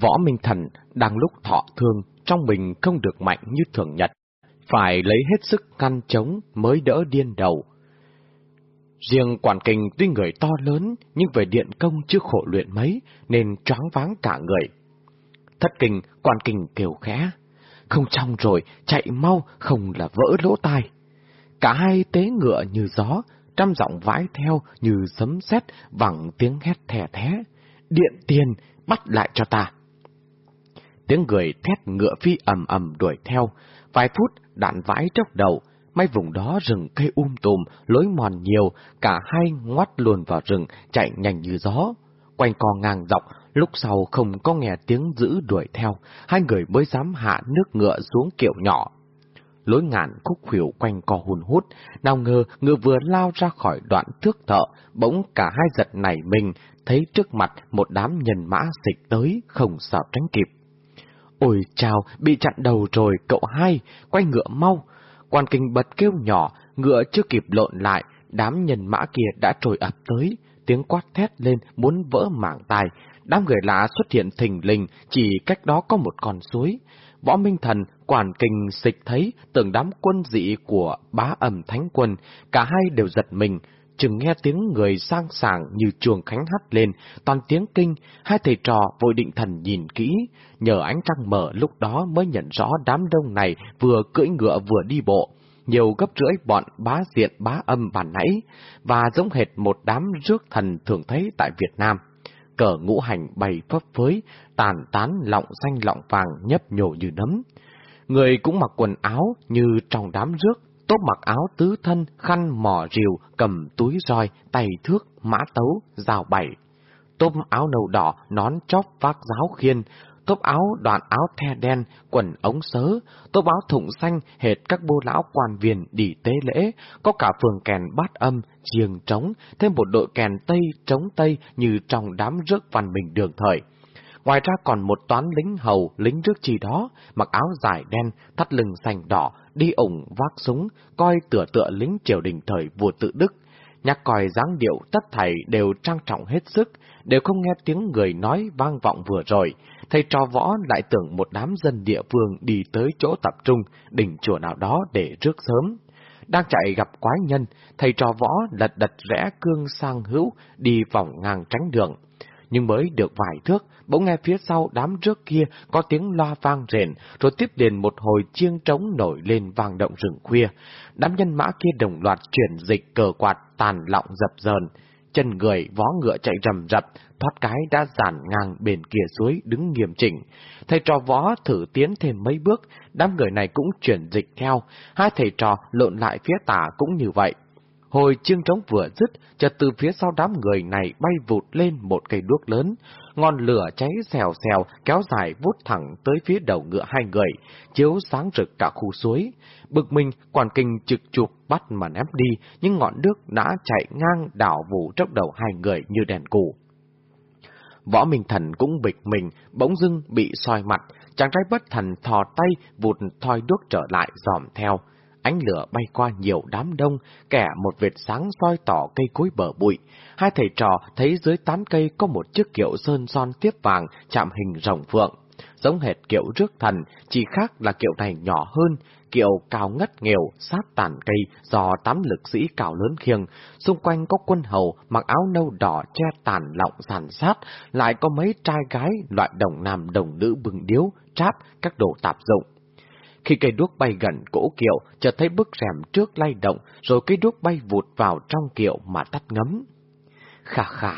Võ Minh Thần đang lúc thọ thương, trong mình không được mạnh như thường nhật, phải lấy hết sức ngăn chống mới đỡ điên đầu. Riêng quản kình tuy người to lớn, nhưng về điện công chưa khổ luyện mấy, nên choáng váng cả người. Thất kinh, quản kình kêu khẽ. Không trong rồi, chạy mau, không là vỡ lỗ tai. Cả hai tế ngựa như gió, trăm giọng vãi theo như sấm sét vẳng tiếng hét thè thé. Điện tiền, bắt lại cho ta. Tiếng người thét ngựa phi ầm ầm đuổi theo, vài phút đạn vãi trong đầu, may vùng đó rừng cây um tùm, lối mòn nhiều, cả hai ngoắt luồn vào rừng, chạy nhanh như gió. Quanh co ngang dọc, lúc sau không có nghe tiếng dữ đuổi theo, hai người mới dám hạ nước ngựa xuống kiểu nhỏ. Lối ngạn khúc khỉu quanh co hùn hút, nào ngờ ngựa vừa lao ra khỏi đoạn thước thợ, bỗng cả hai giật nảy mình, thấy trước mặt một đám nhân mã dịch tới, không sao tránh kịp. Ôi chào, bị chặn đầu rồi, cậu hai, quay ngựa mau. Quan kinh bật kêu nhỏ, ngựa chưa kịp lộn lại, đám nhân mã kia đã trồi ập tới, tiếng quát thét lên muốn vỡ mảng tai. Đám người lạ xuất hiện thình lình, chỉ cách đó có một con suối. Võ Minh Thần, quản kinh xịch thấy, tưởng đám quân dị của bá ẩm thánh quân, cả hai đều giật mình, chừng nghe tiếng người sang sảng như chuồng khánh hắt lên, toàn tiếng kinh, hai thầy trò vội định thần nhìn kỹ, nhờ ánh trăng mở lúc đó mới nhận rõ đám đông này vừa cưỡi ngựa vừa đi bộ, nhiều gấp rưỡi bọn bá diện bá âm bản nãy, và giống hệt một đám rước thần thường thấy tại Việt Nam. Cờ ngũ hành bày phấp phới, tàn tán lọng xanh lọng vàng nhấp nhổ như nấm. Người cũng mặc quần áo như trong đám rước, tốt mặc áo tứ thân, khăn mỏ rìu, cầm túi roi, tay thước, mã tấu, rào bảy. Tốp áo nâu đỏ, nón chóp vác giáo khiên, tốp áo đoạn áo the đen, quần ống sớ, tốp áo thụng xanh hệt các bô lão quan viên đi tế lễ, có cả phường kèn bát âm, chiêng trống, thêm một đội kèn tây trống tây như trong đám rước văn bình đường thời. Ngoài ra còn một toán lính hầu, lính rước chi đó, mặc áo dài đen, thắt lưng xanh đỏ, đi ủng vác súng, coi tựa tựa lính triều đình thời vua tự Đức. Nhạc còi dáng điệu tất thảy đều trang trọng hết sức, đều không nghe tiếng người nói vang vọng vừa rồi. Thầy trò võ lại tưởng một đám dân địa phương đi tới chỗ tập trung, đỉnh chùa nào đó để rước sớm. Đang chạy gặp quái nhân, thầy trò võ lật đật rẽ cương sang hữu, đi vòng ngang tránh đường nhưng mới được vài thước, bỗng nghe phía sau đám rước kia có tiếng loa vang rền, rồi tiếp đến một hồi chiêng trống nổi lên vang động rừng khuya. Đám nhân mã kia đồng loạt chuyển dịch cờ quạt tàn lọng dập dờn. Chân người vó ngựa chạy rầm rập, thoát cái đã giản ngang bên kia suối đứng nghiêm chỉnh. Thầy trò võ thử tiến thêm mấy bước, đám người này cũng chuyển dịch theo, hai thầy trò lộn lại phía tả cũng như vậy. Hồi chiêng trống vừa dứt, chợt từ phía sau đám người này bay vụt lên một cây đuốc lớn. Ngọn lửa cháy xèo xèo, kéo dài vút thẳng tới phía đầu ngựa hai người, chiếu sáng rực cả khu suối. Bực mình, quản kinh trực chụp bắt mà ném đi, nhưng ngọn đuốc đã chạy ngang đảo vụ trong đầu hai người như đèn cù. Võ Minh Thần cũng bịch mình, bỗng dưng bị soi mặt, chàng trai bất thần thò tay vụt thoi đuốc trở lại dòm theo ánh lửa bay qua nhiều đám đông, kẻ một vệt sáng soi tỏ cây cối bờ bụi. Hai thầy trò thấy dưới tán cây có một chiếc kiệu sơn son tiếp vàng chạm hình rồng phượng. Giống hệt kiệu rước thần, chỉ khác là kiệu này nhỏ hơn, kiệu cao ngất nghèo, sát tàn cây do tám lực sĩ cao lớn khiêng. Xung quanh có quân hầu mặc áo nâu đỏ che tàn lọng sàn sát, lại có mấy trai gái loại đồng nam đồng nữ bừng điếu, tráp, các đồ tạp dụng. Khi cây đuốc bay gần cỗ kiệu, chợt thấy bức rèm trước lay động, rồi cây đuốc bay vụt vào trong kiệu mà tắt ngấm. Khà khà,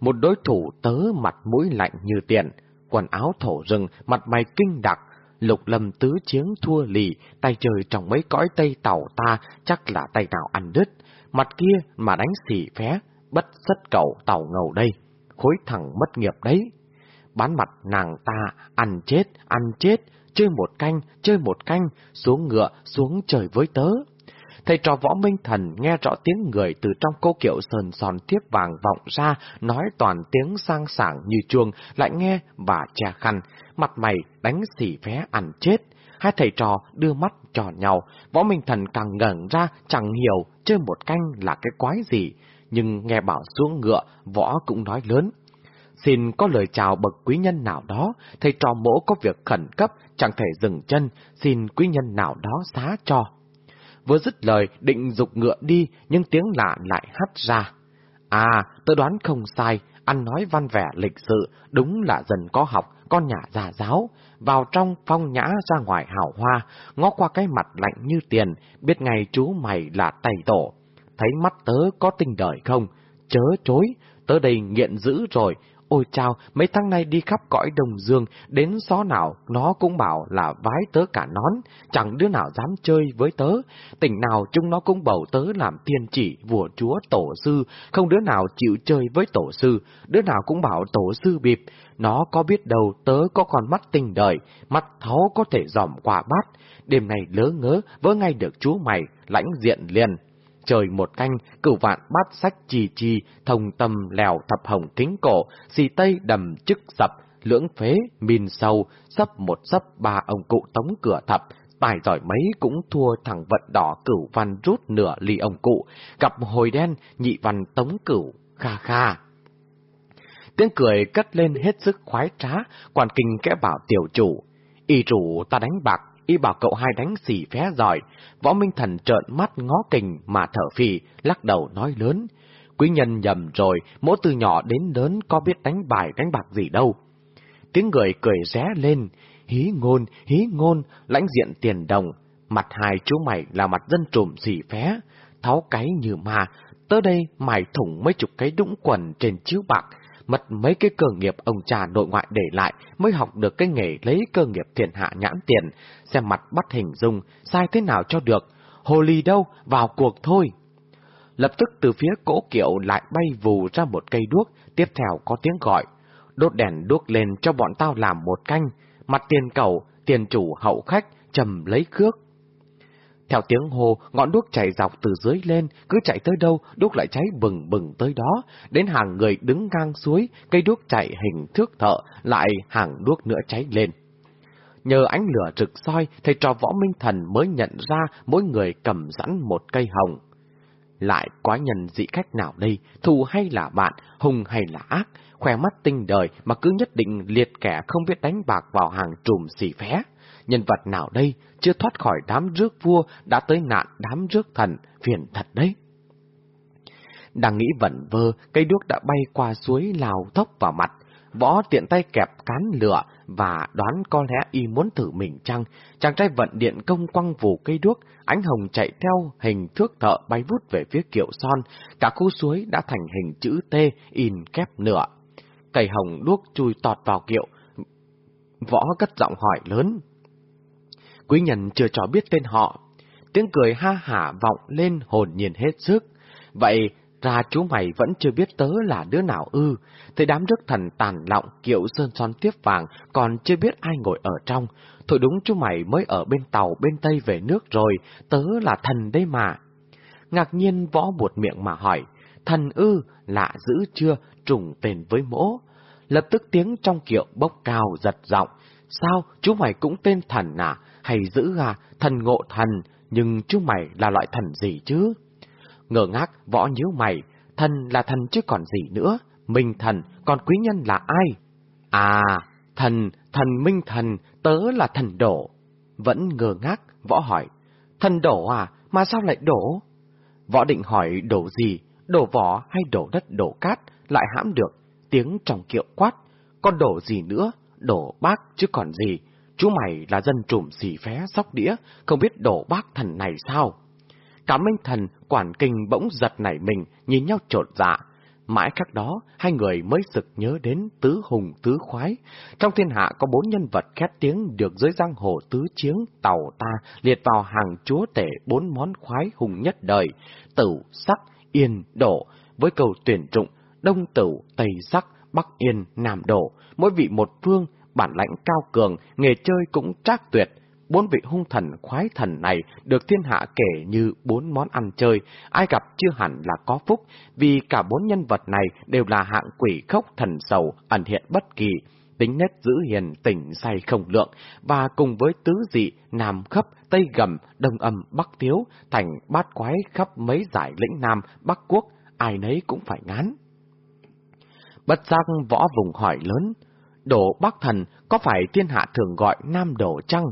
một đối thủ tớ mặt mũi lạnh như tiền, quần áo thổ rừng, mặt mày kinh đặc, lục lâm tứ chiến thua lì, tay trời trong mấy cõi tây tàu ta chắc là tay nào ăn đứt, mặt kia mà đánh xỉ phé, bất sất cậu tàu ngầu đây, khối thẳng mất nghiệp đấy. Bán mặt nàng ta, ăn chết, ăn chết, chơi một canh, chơi một canh, xuống ngựa, xuống trời với tớ. Thầy trò võ minh thần nghe rõ tiếng người từ trong cô kiệu sờn sòn tiếp vàng vọng ra, nói toàn tiếng sang sảng như chuông, lại nghe và che khăn, mặt mày đánh xỉ vé ăn chết. Hai thầy trò đưa mắt trò nhau, võ minh thần càng ngẩn ra chẳng hiểu chơi một canh là cái quái gì, nhưng nghe bảo xuống ngựa, võ cũng nói lớn xin có lời chào bậc quý nhân nào đó, thầy trò mỗ có việc khẩn cấp, chẳng thể dừng chân, xin quý nhân nào đó xá cho. Vừa dứt lời, định dục ngựa đi, nhưng tiếng lạ lại hắt ra. À, tớ đoán không sai, ăn nói văn vẻ lịch sự, đúng là dần có học, con nhà già giáo, vào trong phong nhã ra ngoài hào hoa, ngó qua cái mặt lạnh như tiền, biết ngay chú mày là tay tổ. Thấy mắt tớ có tinh đời không? Chớ chối, tớ đây nghiện dữ rồi, Ôi chao mấy tháng nay đi khắp cõi đồng dương, đến xó nào nó cũng bảo là vái tớ cả nón, chẳng đứa nào dám chơi với tớ. Tỉnh nào chúng nó cũng bầu tớ làm tiên chỉ, vua chúa, tổ sư, không đứa nào chịu chơi với tổ sư, đứa nào cũng bảo tổ sư bịp. Nó có biết đâu tớ có con mắt tình đời, mắt tháo có thể dòm quả bát. Đêm này lỡ ngớ, vỡ ngay được chú mày, lãnh diện liền trời một canh, cửu vạn bát sách trì trì, thông tâm lèo thập hồng kính cổ, xì tây đầm chức sập, lưỡng phế, min sâu, sắp một sắp ba ông cụ tống cửa thập, tài giỏi mấy cũng thua thằng vận đỏ cửu văn rút nửa ly ông cụ, gặp hồi đen nhị văn tống cửu, kha kha. Tiếng cười cất lên hết sức khoái trá, quan kinh kẽ bảo tiểu chủ, y chủ ta đánh bạc y bảo cậu hai đánh xỉ phé giỏi. Võ Minh Thần trợn mắt ngó kình mà thở phì, lắc đầu nói lớn. Quý nhân nhầm rồi, mỗi từ nhỏ đến lớn có biết đánh bài đánh bạc gì đâu. Tiếng người cười ré lên, hí ngôn, hí ngôn, lãnh diện tiền đồng. Mặt hai chú mày là mặt dân trùm xỉ phé, tháo cái như ma, tới đây mày thủng mấy chục cái đũng quần trên chiếu bạc, mất mấy cái cơ nghiệp ông cha nội ngoại để lại mới học được cái nghề lấy cơ nghiệp thiền hạ nhãn tiền, xem mặt bắt hình dung, sai thế nào cho được, hồ ly đâu, vào cuộc thôi. Lập tức từ phía cỗ kiệu lại bay vù ra một cây đuốc, tiếp theo có tiếng gọi, đốt đèn đuốc lên cho bọn tao làm một canh, mặt tiền cầu, tiền chủ hậu khách, trầm lấy cước. Theo tiếng hồ ngọn đuốc chảy dọc từ dưới lên, cứ chạy tới đâu, đuốc lại cháy bừng bừng tới đó. Đến hàng người đứng ngang suối, cây đuốc chạy hình thước thợ, lại hàng đuốc nữa cháy lên. Nhờ ánh lửa rực soi, thầy trò võ minh thần mới nhận ra mỗi người cầm sẵn một cây hồng. Lại quá nhân dị khách nào đây, thù hay là bạn, hùng hay là ác, khoe mắt tinh đời mà cứ nhất định liệt kẻ không biết đánh bạc vào hàng trùm xỉ phé nhân vật nào đây chưa thoát khỏi đám rước vua đã tới nạn đám rước thần, phiền thật đấy. Đang nghĩ vẩn vơ, cây đuốc đã bay qua suối lào thốc vào mặt, võ tiện tay kẹp cán lửa và đoán có lẽ y muốn thử mình chăng. Chàng trai vận điện công quăng vù cây đuốc, ánh hồng chạy theo hình thước thợ bay vút về phía kiệu son, cả khu suối đã thành hình chữ T in kép nửa. Cây hồng đuốc chui tọt vào kiệu, võ cất giọng hỏi lớn. Quý nhân chưa cho biết tên họ. Tiếng cười ha hả vọng lên hồn nhiên hết sức. Vậy ra chú mày vẫn chưa biết tớ là đứa nào ư. Thấy đám rước thần tàn lọng kiệu sơn son tiếp vàng còn chưa biết ai ngồi ở trong. Thôi đúng chú mày mới ở bên tàu bên Tây về nước rồi, tớ là thần đây mà. Ngạc nhiên võ buột miệng mà hỏi, thần ư, lạ dữ chưa, trùng tên với mỗ. Lập tức tiếng trong kiệu bốc cao giật giọng, sao chú mày cũng tên thần à, hay giữ gà, thần ngộ thần, nhưng chú mày là loại thần gì chứ? Ngờ ngác, võ nhíu mày, thần là thần chứ còn gì nữa, minh thần, còn quý nhân là ai? À, thần, thần minh thần, tớ là thần đổ. Vẫn ngờ ngác, võ hỏi, thần đổ à, mà sao lại đổ? Võ định hỏi đổ gì, đổ vỏ hay đổ đất đổ cát, lại hãm được, tiếng trong kiệu quát, còn đổ gì nữa, đổ bác chứ còn gì, Chú mày là dân trùm xỉ phé sóc đĩa, không biết đổ bác thần này sao? Cả minh thần, quản kinh bỗng giật nảy mình, nhìn nhau trột dạ. Mãi khắc đó, hai người mới sực nhớ đến tứ hùng tứ khoái. Trong thiên hạ có bốn nhân vật khét tiếng được dưới giang hồ tứ chiếng tàu ta liệt vào hàng chúa tể bốn món khoái hùng nhất đời, tử, sắc, yên, đổ, với cầu tuyển trụng, đông tử, tây sắc, bắc yên, nam đổ, mỗi vị một phương, bản lãnh cao cường, nghề chơi cũng trác tuyệt. Bốn vị hung thần khoái thần này được thiên hạ kể như bốn món ăn chơi, ai gặp chưa hẳn là có phúc, vì cả bốn nhân vật này đều là hạng quỷ khốc thần sầu, ẩn hiện bất kỳ, tính nét giữ hiền tỉnh say không lượng, và cùng với tứ dị, nam khấp, tây gầm, đông âm, bắc thiếu thành bát quái khắp mấy giải lĩnh nam, bắc quốc, ai nấy cũng phải ngán. Bất giác võ vùng hỏi lớn, đổ Bắc Thần có phải thiên hạ thường gọi Nam Đổ chăng?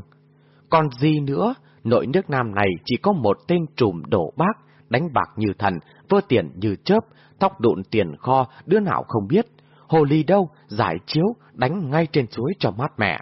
Còn gì nữa, nội nước Nam này chỉ có một tên trùm đổ bác, đánh bạc như thần, vơ tiền như chớp, tóc đụn tiền kho, đứa nào không biết. Hồ ly đâu, giải chiếu, đánh ngay trên suối cho mát mẻ.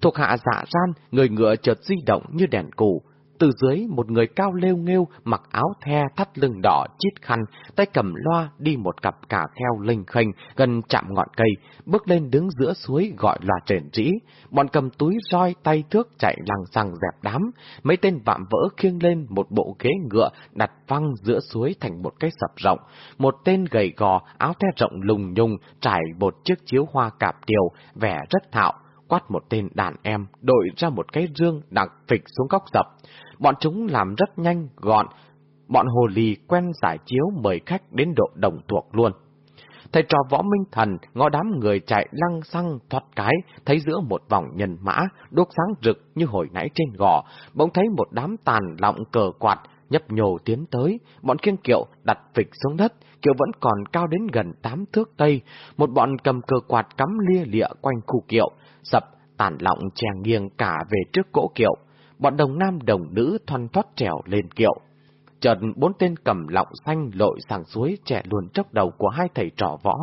Thuộc hạ dạ gian, người ngựa chợt di động như đèn cù, từ dưới, một người cao lêu nghêu, mặc áo the thắt lưng đỏ, chít khăn, tay cầm loa, đi một cặp cả theo linh khênh, gần chạm ngọn cây, bước lên đứng giữa suối gọi là trền rĩ. Bọn cầm túi roi tay thước chạy lằng xằng dẹp đám, mấy tên vạm vỡ khiêng lên một bộ ghế ngựa đặt văng giữa suối thành một cái sập rộng. Một tên gầy gò, áo the rộng lùng nhung, trải một chiếc chiếu hoa cạp điều, vẻ rất thạo quát một tên đàn em, đội ra một cái rương đặt phịch xuống góc dập. Bọn chúng làm rất nhanh, gọn. Bọn hồ ly quen giải chiếu mời khách đến độ đồng thuộc luôn. Thầy trò võ minh thần, ngó đám người chạy lăng xăng thoát cái, thấy giữa một vòng nhân mã, đốt sáng rực như hồi nãy trên gò, bỗng thấy một đám tàn lọng cờ quạt, nhấp nhồ tiến tới, bọn kiên kiệu đặt phịch xuống đất, kiệu vẫn còn cao đến gần tám thước tây, một bọn cầm cờ quạt cắm lia lịa quanh khu kiệu, sập, tàn lọng chèn nghiêng cả về trước cỗ kiệu, bọn đồng nam đồng nữ thoăn thoát trèo lên kiệu. Chợt bốn tên cầm lọng xanh lội sang suối trẻ luồn chốc đầu của hai thầy trò võ.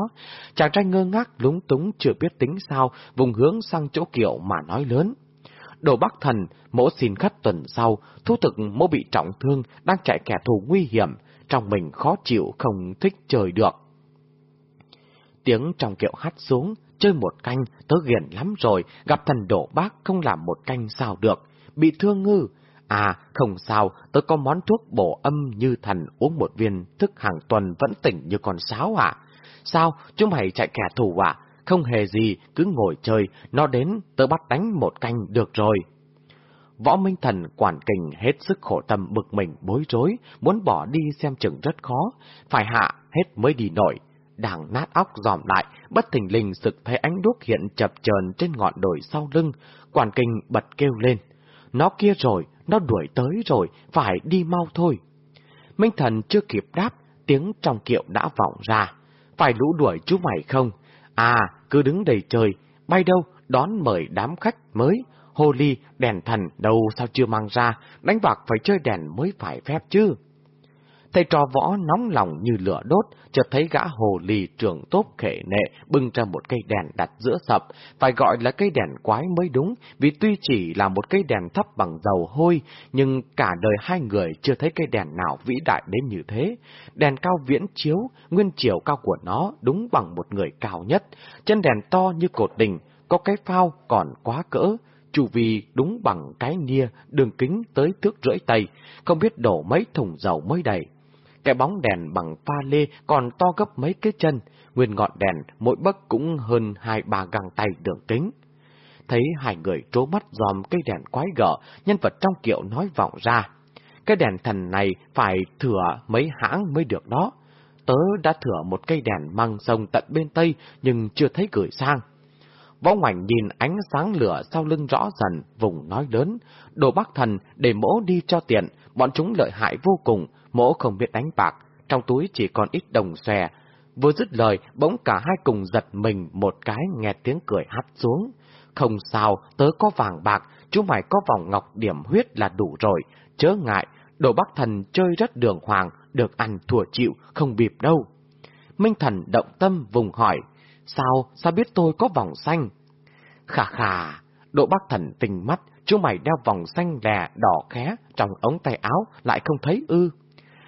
Chàng trai ngơ ngác lúng túng chưa biết tính sao, vùng hướng sang chỗ kiệu mà nói lớn. Đồ Bắc Thần, mỗ xin khất tuần sau, thú thực mỗ bị trọng thương, đang chạy kẻ thù nguy hiểm, trong mình khó chịu không thích trời được. Tiếng trong kiệu hắt xuống, chơi một canh, tớ ghiền lắm rồi, gặp thần đổ bác không làm một canh sao được bị thương ngư. À, không sao, tôi có món thuốc bổ âm như thần uống một viên, thức hàng tuần vẫn tỉnh như con sáo à? Sao, chúng mày chạy kẻ thù à? Không hề gì, cứ ngồi chơi, nó đến, tớ bắt đánh một canh được rồi. Võ Minh Thần quản kình hết sức khổ tâm bực mình bối rối, muốn bỏ đi xem chừng rất khó, phải hạ hết mới đi nổi. Đảng nát óc dòm lại, bất thình lình sực thấy ánh đuốc hiện chập chờn trên ngọn đồi sau lưng, quản kình bật kêu lên. Nó kia rồi, nó đuổi tới rồi, phải đi mau thôi. Minh thần chưa kịp đáp, tiếng trong kiệu đã vọng ra. Phải lũ đuổi chú mày không? À, cứ đứng đầy trời, bay đâu, đón mời đám khách mới. Hồ ly, đèn thần, đâu sao chưa mang ra, đánh bạc phải chơi đèn mới phải phép chứ. Thầy trò võ nóng lòng như lửa đốt, chợt thấy gã hồ lì trưởng tốt khể nệ bưng ra một cây đèn đặt giữa sập, phải gọi là cây đèn quái mới đúng, vì tuy chỉ là một cây đèn thấp bằng dầu hôi, nhưng cả đời hai người chưa thấy cây đèn nào vĩ đại đến như thế. Đèn cao viễn chiếu, nguyên chiều cao của nó đúng bằng một người cao nhất, chân đèn to như cột đình, có cái phao còn quá cỡ, chủ vì đúng bằng cái nia, đường kính tới thước rưỡi tay, không biết đổ mấy thùng dầu mới đầy. Cái bóng đèn bằng pha lê còn to gấp mấy cái chân, nguyên ngọn đèn mỗi bấc cũng hơn hai ba găng tay đường kính. Thấy hai người trố mắt dòm cây đèn quái gở, nhân vật trong kiệu nói vọng ra. Cái đèn thần này phải thừa mấy hãng mới được đó. Tớ đã thừa một cây đèn măng sông tận bên Tây nhưng chưa thấy gửi sang. Võ ngoảnh nhìn ánh sáng lửa sau lưng rõ dần, vùng nói lớn, đồ bác thần để mỗ đi cho tiện, bọn chúng lợi hại vô cùng, mỗ không biết đánh bạc, trong túi chỉ còn ít đồng xòe. Vừa dứt lời, bỗng cả hai cùng giật mình một cái nghe tiếng cười hắt xuống. Không sao, tớ có vàng bạc, chú mày có vòng ngọc điểm huyết là đủ rồi, chớ ngại, đồ bắc thần chơi rất đường hoàng, được ăn thua chịu, không bịp đâu. Minh thần động tâm vùng hỏi, sao, sao biết tôi có vòng xanh? Khà khà, độ bác thần tình mắt, chú mày đeo vòng xanh lè đỏ khé trong ống tay áo lại không thấy ư.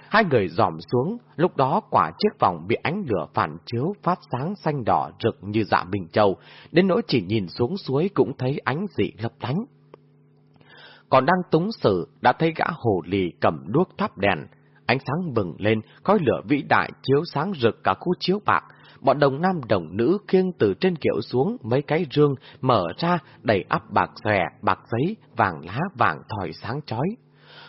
Hai người dòm xuống, lúc đó quả chiếc vòng bị ánh lửa phản chiếu phát sáng xanh đỏ rực như dạ bình châu, đến nỗi chỉ nhìn xuống suối cũng thấy ánh dị lấp lánh. Còn đang túng sử, đã thấy gã hồ lì cầm đuốc thắp đèn, ánh sáng bừng lên, khói lửa vĩ đại chiếu sáng rực cả khu chiếu bạc, bọn đồng nam đồng nữ khiêng từ trên kiệu xuống mấy cái rương mở ra đầy ắp bạc xòe, bạc giấy, vàng lá vàng thỏi sáng chói.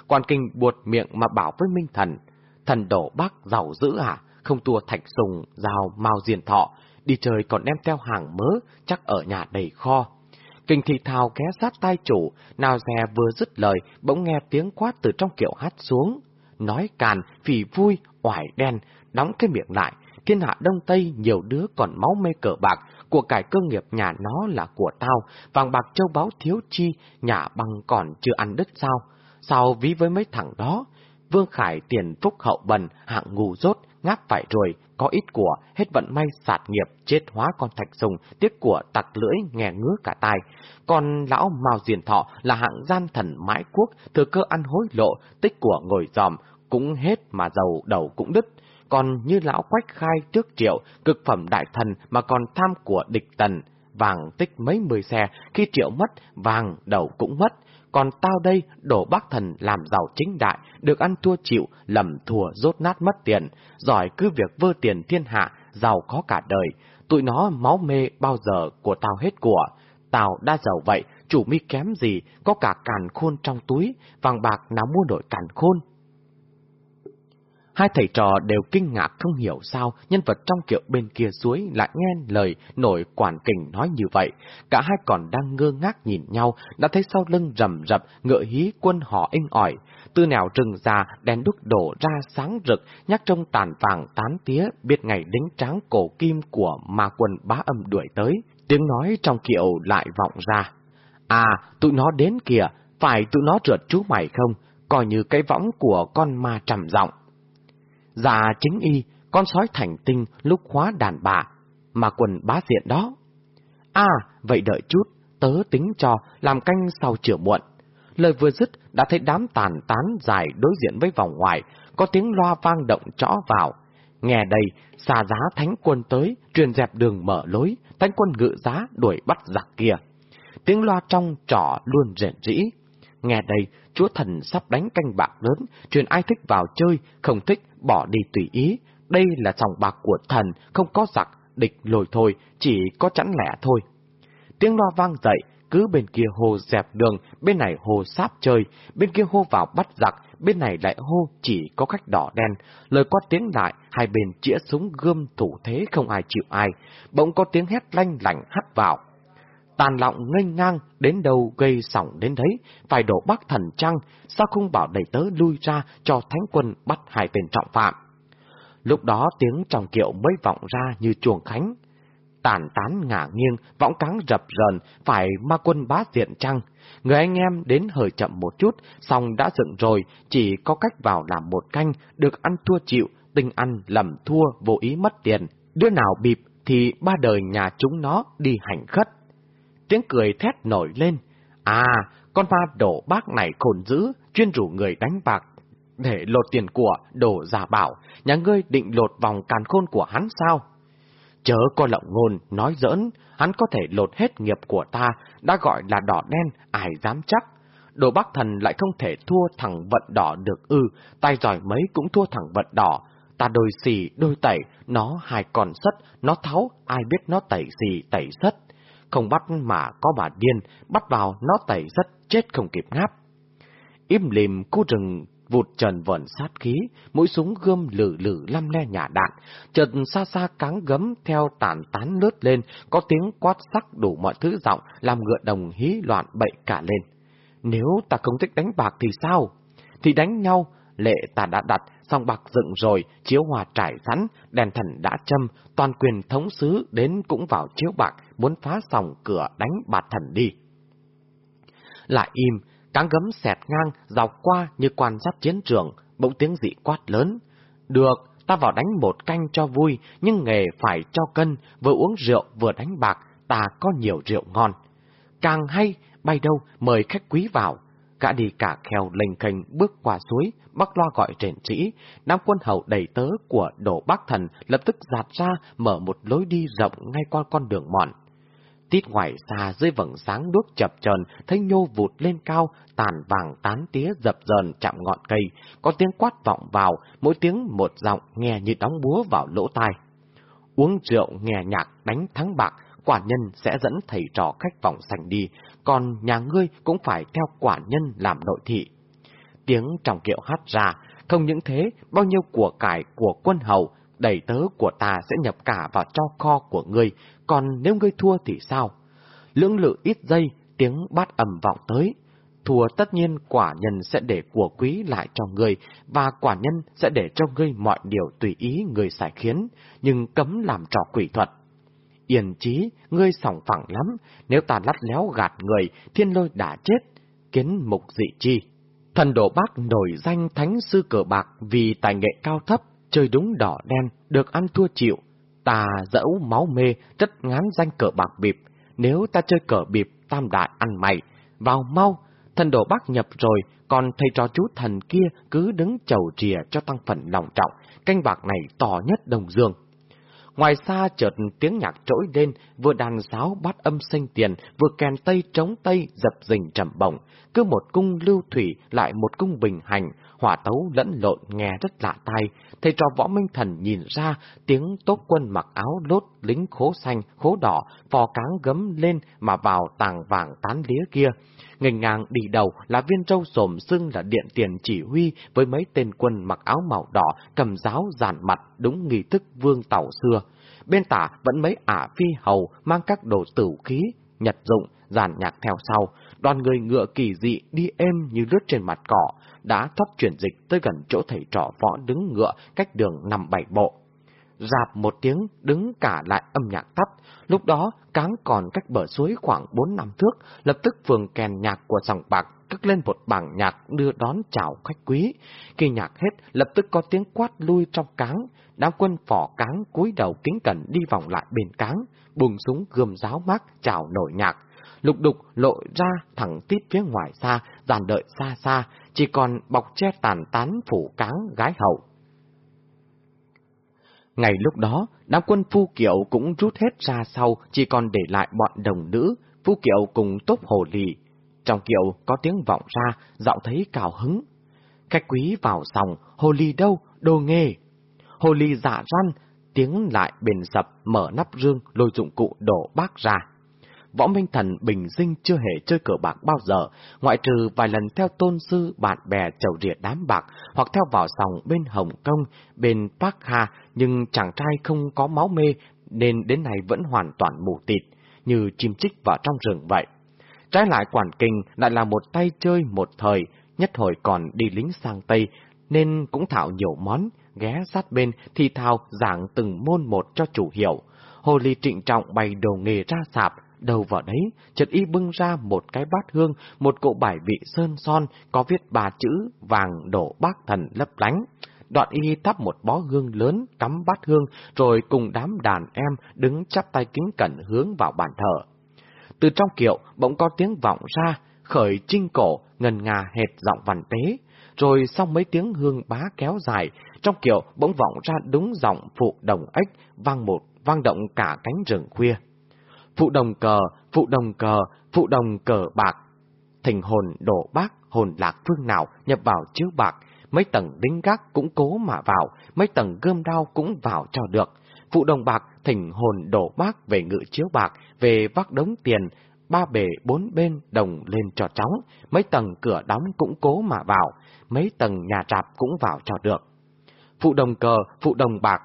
Quan kinh buột miệng mà bảo với Minh Thần, thần đổ bác giàu dữ à, không tua thạch sùng, rào, mao diền thọ, đi chơi còn đem theo hàng mớ, chắc ở nhà đầy kho. Kinh thị thào ghé sát tai chủ, nào dè vừa dứt lời, bỗng nghe tiếng quát từ trong kiệu hát xuống. Nói càn, phì vui, oải đen, đóng cái miệng lại, thiên hạ đông tây nhiều đứa còn máu mê cờ bạc, của cải cơ nghiệp nhà nó là của tao, vàng bạc châu báu thiếu chi, nhà bằng còn chưa ăn đứt sao? Sao ví với mấy thằng đó? Vương Khải tiền phúc hậu bần, hạng ngu rốt, ngáp phải rồi, có ít của, hết vận may sạt nghiệp, chết hóa con thạch sùng, tiếc của tặc lưỡi, nghe ngứa cả tai. Còn lão Mao Diền Thọ là hạng gian thần mãi quốc, thừa cơ ăn hối lộ, tích của ngồi dòm, cũng hết mà giàu đầu cũng đứt. Còn như lão Quách Khai trước triệu, cực phẩm đại thần mà còn tham của địch tần, vàng tích mấy mươi xe, khi triệu mất, vàng đầu cũng mất. Còn tao đây, đổ bác thần làm giàu chính đại, được ăn thua chịu, lầm thua rốt nát mất tiền, giỏi cứ việc vơ tiền thiên hạ, giàu có cả đời. Tụi nó máu mê bao giờ của tao hết của. Tao đã giàu vậy, chủ mi kém gì, có cả càn khôn trong túi, vàng bạc nào mua nổi càn khôn. Hai thầy trò đều kinh ngạc không hiểu sao nhân vật trong kiệu bên kia suối lại nghe lời nổi quản kình nói như vậy. Cả hai còn đang ngơ ngác nhìn nhau, đã thấy sau lưng rầm rập, ngựa hí quân họ inh ỏi. Từ nẻo rừng già, đèn đúc đổ ra sáng rực, nhắc trong tàn vàng tán tía, biết ngày đính tráng cổ kim của ma quân bá âm đuổi tới. Tiếng nói trong kiệu lại vọng ra. À, tụi nó đến kìa, phải tụi nó rượt chú mày không? Coi như cái võng của con ma trầm giọng. Dạ chính y, con sói thành tinh lúc khóa đàn bà, mà quần bá diện đó. À, vậy đợi chút, tớ tính cho, làm canh sau chữa muộn. Lời vừa dứt, đã thấy đám tàn tán dài đối diện với vòng ngoài, có tiếng loa vang động trõ vào. Nghe đây, xà giá thánh quân tới, truyền dẹp đường mở lối, thánh quân ngự giá đuổi bắt giặc kia. Tiếng loa trong trỏ luôn rền rĩ. Nghe đây, chúa thần sắp đánh canh bạc lớn, truyền ai thích vào chơi, không thích bỏ đi tùy ý. Đây là sòng bạc của thần, không có giặc, địch lồi thôi, chỉ có chẵn lẻ thôi. Tiếng loa vang dậy, cứ bên kia hô dẹp đường, bên này hô sáp chơi, bên kia hô vào bắt giặc, bên này lại hô chỉ có khách đỏ đen. Lời quát tiếng lại, hai bên chĩa súng gươm thủ thế không ai chịu ai. Bỗng có tiếng hét lanh lảnh hắt vào. Tàn lọng nghênh ngang, đến đâu gây sỏng đến đấy, phải đổ bác thần trăng, sao không bảo đầy tớ lui ra cho thánh quân bắt hai tên trọng phạm. Lúc đó tiếng trọng kiệu mới vọng ra như chuồng khánh. Tàn tán ngả nghiêng, võng cắn rập rờn, phải ma quân bá diện trăng. Người anh em đến hơi chậm một chút, xong đã dựng rồi, chỉ có cách vào làm một canh, được ăn thua chịu, tinh ăn lầm thua, vô ý mất tiền. Đứa nào bịp thì ba đời nhà chúng nó đi hành khất tiếng cười thét nổi lên. À, con ma đổ bác này khôn dữ, chuyên rủ người đánh bạc, để lột tiền của, đổ giả bảo, nhà ngươi định lột vòng càn khôn của hắn sao? Chớ có lộng ngôn, nói giỡn, hắn có thể lột hết nghiệp của ta, đã gọi là đỏ đen, ai dám chắc. Đồ bác thần lại không thể thua thằng vận đỏ được ư, tay giỏi mấy cũng thua thằng vận đỏ. Ta đôi xì, đôi tẩy, nó hai còn sất, nó tháo, ai biết nó tẩy gì tẩy sất không bắt mà có bà điên, bắt vào nó tẩy rất chết không kịp ngáp. Im lìm khu rừng vụt trần vẩn sát khí, mũi súng gươm lử lử lăm le nhả đạn, chợt xa xa cáng gấm theo tàn tán lướt lên, có tiếng quát sắc đủ mọi thứ giọng, làm ngựa đồng hí loạn bậy cả lên. Nếu ta không thích đánh bạc thì sao? Thì đánh nhau, lệ ta đã đặt, song bạc dựng rồi, chiếu hòa trải sẵn, đèn thần đã châm, toàn quyền thống sứ đến cũng vào chiếu bạc, muốn phá sòng cửa đánh bạt thần đi. Lại im, cáng gấm xẹt ngang, dọc qua như quan sát chiến trường, bỗng tiếng dị quát lớn. Được, ta vào đánh một canh cho vui, nhưng nghề phải cho cân, vừa uống rượu vừa đánh bạc, ta có nhiều rượu ngon. Càng hay, bay đâu, mời khách quý vào. Gã đi cả kheo lênh khênh bước qua suối, bắc loa gọi trển sĩ, đám quân hầu đầy tớ của đổ bác thần lập tức giạt ra mở một lối đi rộng ngay qua con đường mòn. Tít ngoài xa dưới vầng sáng đuốc chập chờn thấy nhô vụt lên cao, tàn vàng tán tía dập dờn chạm ngọn cây, có tiếng quát vọng vào, mỗi tiếng một giọng nghe như đóng búa vào lỗ tai. Uống rượu nghe nhạc đánh thắng bạc, quả nhân sẽ dẫn thầy trò khách vọng sành đi, còn nhà ngươi cũng phải theo quả nhân làm nội thị. Tiếng trong kiệu hát ra, không những thế, bao nhiêu của cải của quân hầu, đầy tớ của ta sẽ nhập cả vào cho kho của ngươi, còn nếu ngươi thua thì sao? Lưỡng lự ít giây, tiếng bát ầm vọng tới. thua tất nhiên quả nhân sẽ để của quý lại cho ngươi, và quả nhân sẽ để cho ngươi mọi điều tùy ý người xài khiến, nhưng cấm làm trò quỷ thuật. Yên chí, ngươi sòng phẳng lắm, nếu ta lắt léo gạt người, thiên lôi đã chết, kiến mục dị chi. Thần đồ bác nổi danh thánh sư cờ bạc vì tài nghệ cao thấp, chơi đúng đỏ đen, được ăn thua chịu. Ta dẫu máu mê, rất ngán danh cờ bạc bịp, nếu ta chơi cờ bịp, tam đại ăn mày, vào mau, thần đồ bác nhập rồi, còn thầy trò chú thần kia cứ đứng chầu trìa cho tăng phần lòng trọng, canh bạc này to nhất đồng dương. Ngoài xa chợt tiếng nhạc trỗi lên, vừa đàn giáo bát âm sinh tiền, vừa kèn tây trống tây dập dình trầm bổng. Cứ một cung lưu thủy lại một cung bình hành, hỏa tấu lẫn lộn nghe rất lạ tai. Thầy trò võ minh thần nhìn ra tiếng tốt quân mặc áo lốt lính khố xanh, khố đỏ, phò cáng gấm lên mà vào tàng vàng tán lía kia. Ngành ngang đi đầu là viên trâu sổm xưng là điện tiền chỉ huy với mấy tên quân mặc áo màu đỏ, cầm giáo giàn mặt đúng nghi thức vương tàu xưa. Bên tả vẫn mấy ả phi hầu mang các đồ tử khí, nhật dụng, giàn nhạc theo sau. Đoàn người ngựa kỳ dị đi êm như lướt trên mặt cỏ, đã thấp chuyển dịch tới gần chỗ thầy trò võ đứng ngựa cách đường nằm bảy bộ. Rạp một tiếng, đứng cả lại âm nhạc tắt. Lúc đó, cáng còn cách bờ suối khoảng bốn năm thước, lập tức phường kèn nhạc của dòng bạc cất lên một bảng nhạc đưa đón chào khách quý. Khi nhạc hết, lập tức có tiếng quát lui trong cáng. Đám quân phỏ cáng cúi đầu kính cẩn đi vòng lại bên cáng, bùng súng gươm giáo mát chào nổi nhạc. Lục đục lộ ra thẳng tít phía ngoài xa, dàn đợi xa xa, chỉ còn bọc che tàn tán phủ cáng gái hậu. Ngày lúc đó, đám quân phu kiệu cũng rút hết ra sau, chỉ còn để lại bọn đồng nữ, phu kiệu cùng tốt hồ lì. Trong kiệu có tiếng vọng ra, dạo thấy cào hứng. Khách quý vào sòng, hồ lì đâu, đồ nghề. Hồ lì dạ răn, tiếng lại bền sập, mở nắp rương, lôi dụng cụ đổ bác ra. Võ Minh Thần bình sinh chưa hề chơi cờ bạc bao giờ, ngoại trừ vài lần theo tôn sư bạn bè chầu rỉa đám bạc, hoặc theo vào sòng bên Hồng Kông, bên Park Ha, nhưng chàng trai không có máu mê, nên đến nay vẫn hoàn toàn mù tịt, như chim chích vào trong rừng vậy. Trái lại quản kinh lại là một tay chơi một thời, nhất hồi còn đi lính sang Tây, nên cũng thạo nhiều món, ghé sát bên thì thao giảng từng môn một cho chủ hiểu. Hồ Ly trịnh trọng bày đồ nghề ra sạp, đầu vào đấy, chợt y bưng ra một cái bát hương, một cỗ bài vị sơn son, có viết ba chữ vàng đổ bác thần lấp lánh. Đoạn y thắp một bó hương lớn, cắm bát hương, rồi cùng đám đàn em đứng chắp tay kính cẩn hướng vào bàn thờ. Từ trong kiệu, bỗng có tiếng vọng ra, khởi trinh cổ, ngần ngà hệt giọng văn tế. Rồi sau mấy tiếng hương bá kéo dài, trong kiệu bỗng vọng ra đúng giọng phụ đồng ếch, vang một, vang động cả cánh rừng khuya phụ đồng cờ, phụ đồng cờ, phụ đồng cờ bạc. Thình hồn đổ bác, hồn lạc phương nào nhập vào chiếu bạc, mấy tầng đính gác cũng cố mà vào, mấy tầng gươm đao cũng vào cho được. Phụ đồng bạc, thỉnh hồn đổ bác về ngự chiếu bạc, về vác đống tiền, ba bể bốn bên đồng lên cho chóng, mấy tầng cửa đóng cũng cố mà vào, mấy tầng nhà trạp cũng vào cho được. Phụ đồng cờ, phụ đồng bạc,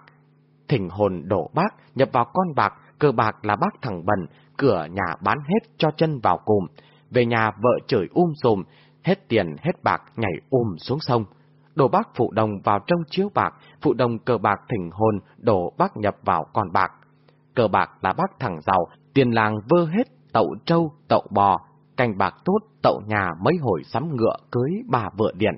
thỉnh hồn đổ bác, nhập vào con bạc, cờ bạc là bác thằng bần, cửa nhà bán hết cho chân vào cùm. Về nhà vợ chửi um sùm, hết tiền hết bạc nhảy um xuống sông. Đổ bác phụ đồng vào trong chiếu bạc, phụ đồng cờ bạc thỉnh hồn, đổ bác nhập vào con bạc. Cờ bạc là bác thằng giàu, tiền làng vơ hết, tậu trâu, tậu bò, cành bạc tốt, tậu nhà mấy hồi sắm ngựa cưới bà vợ điện.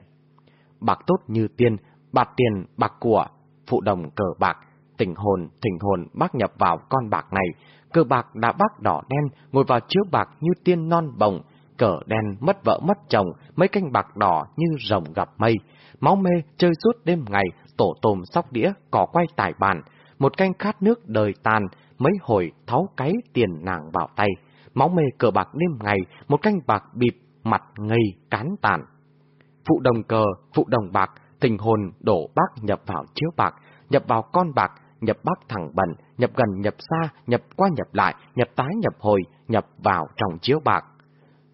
Bạc tốt như tiên, bạc tiền, bạc của, phụ đồng cờ bạc, tình hồn, thỉnh hồn bác nhập vào con bạc này, cờ bạc đã bác đỏ đen, ngồi vào chiếu bạc như tiên non bồng, cờ đen mất vợ mất chồng, mấy canh bạc đỏ như rồng gặp mây, máu mê chơi suốt đêm ngày, tổ tôm sóc đĩa, cỏ quay tài bàn, một canh khát nước đời tàn, mấy hồi tháo cái tiền nàng vào tay, máu mê cờ bạc đêm ngày, một canh bạc bịt mặt ngây, cán tàn. Phụ đồng cờ, phụ đồng bạc, tình hồn đổ bác nhập vào chiếu bạc, nhập vào con bạc, nhập bắc thẳng bẩn, nhập gần nhập xa, nhập qua nhập lại, nhập tái nhập hồi, nhập vào trong chiếu bạc.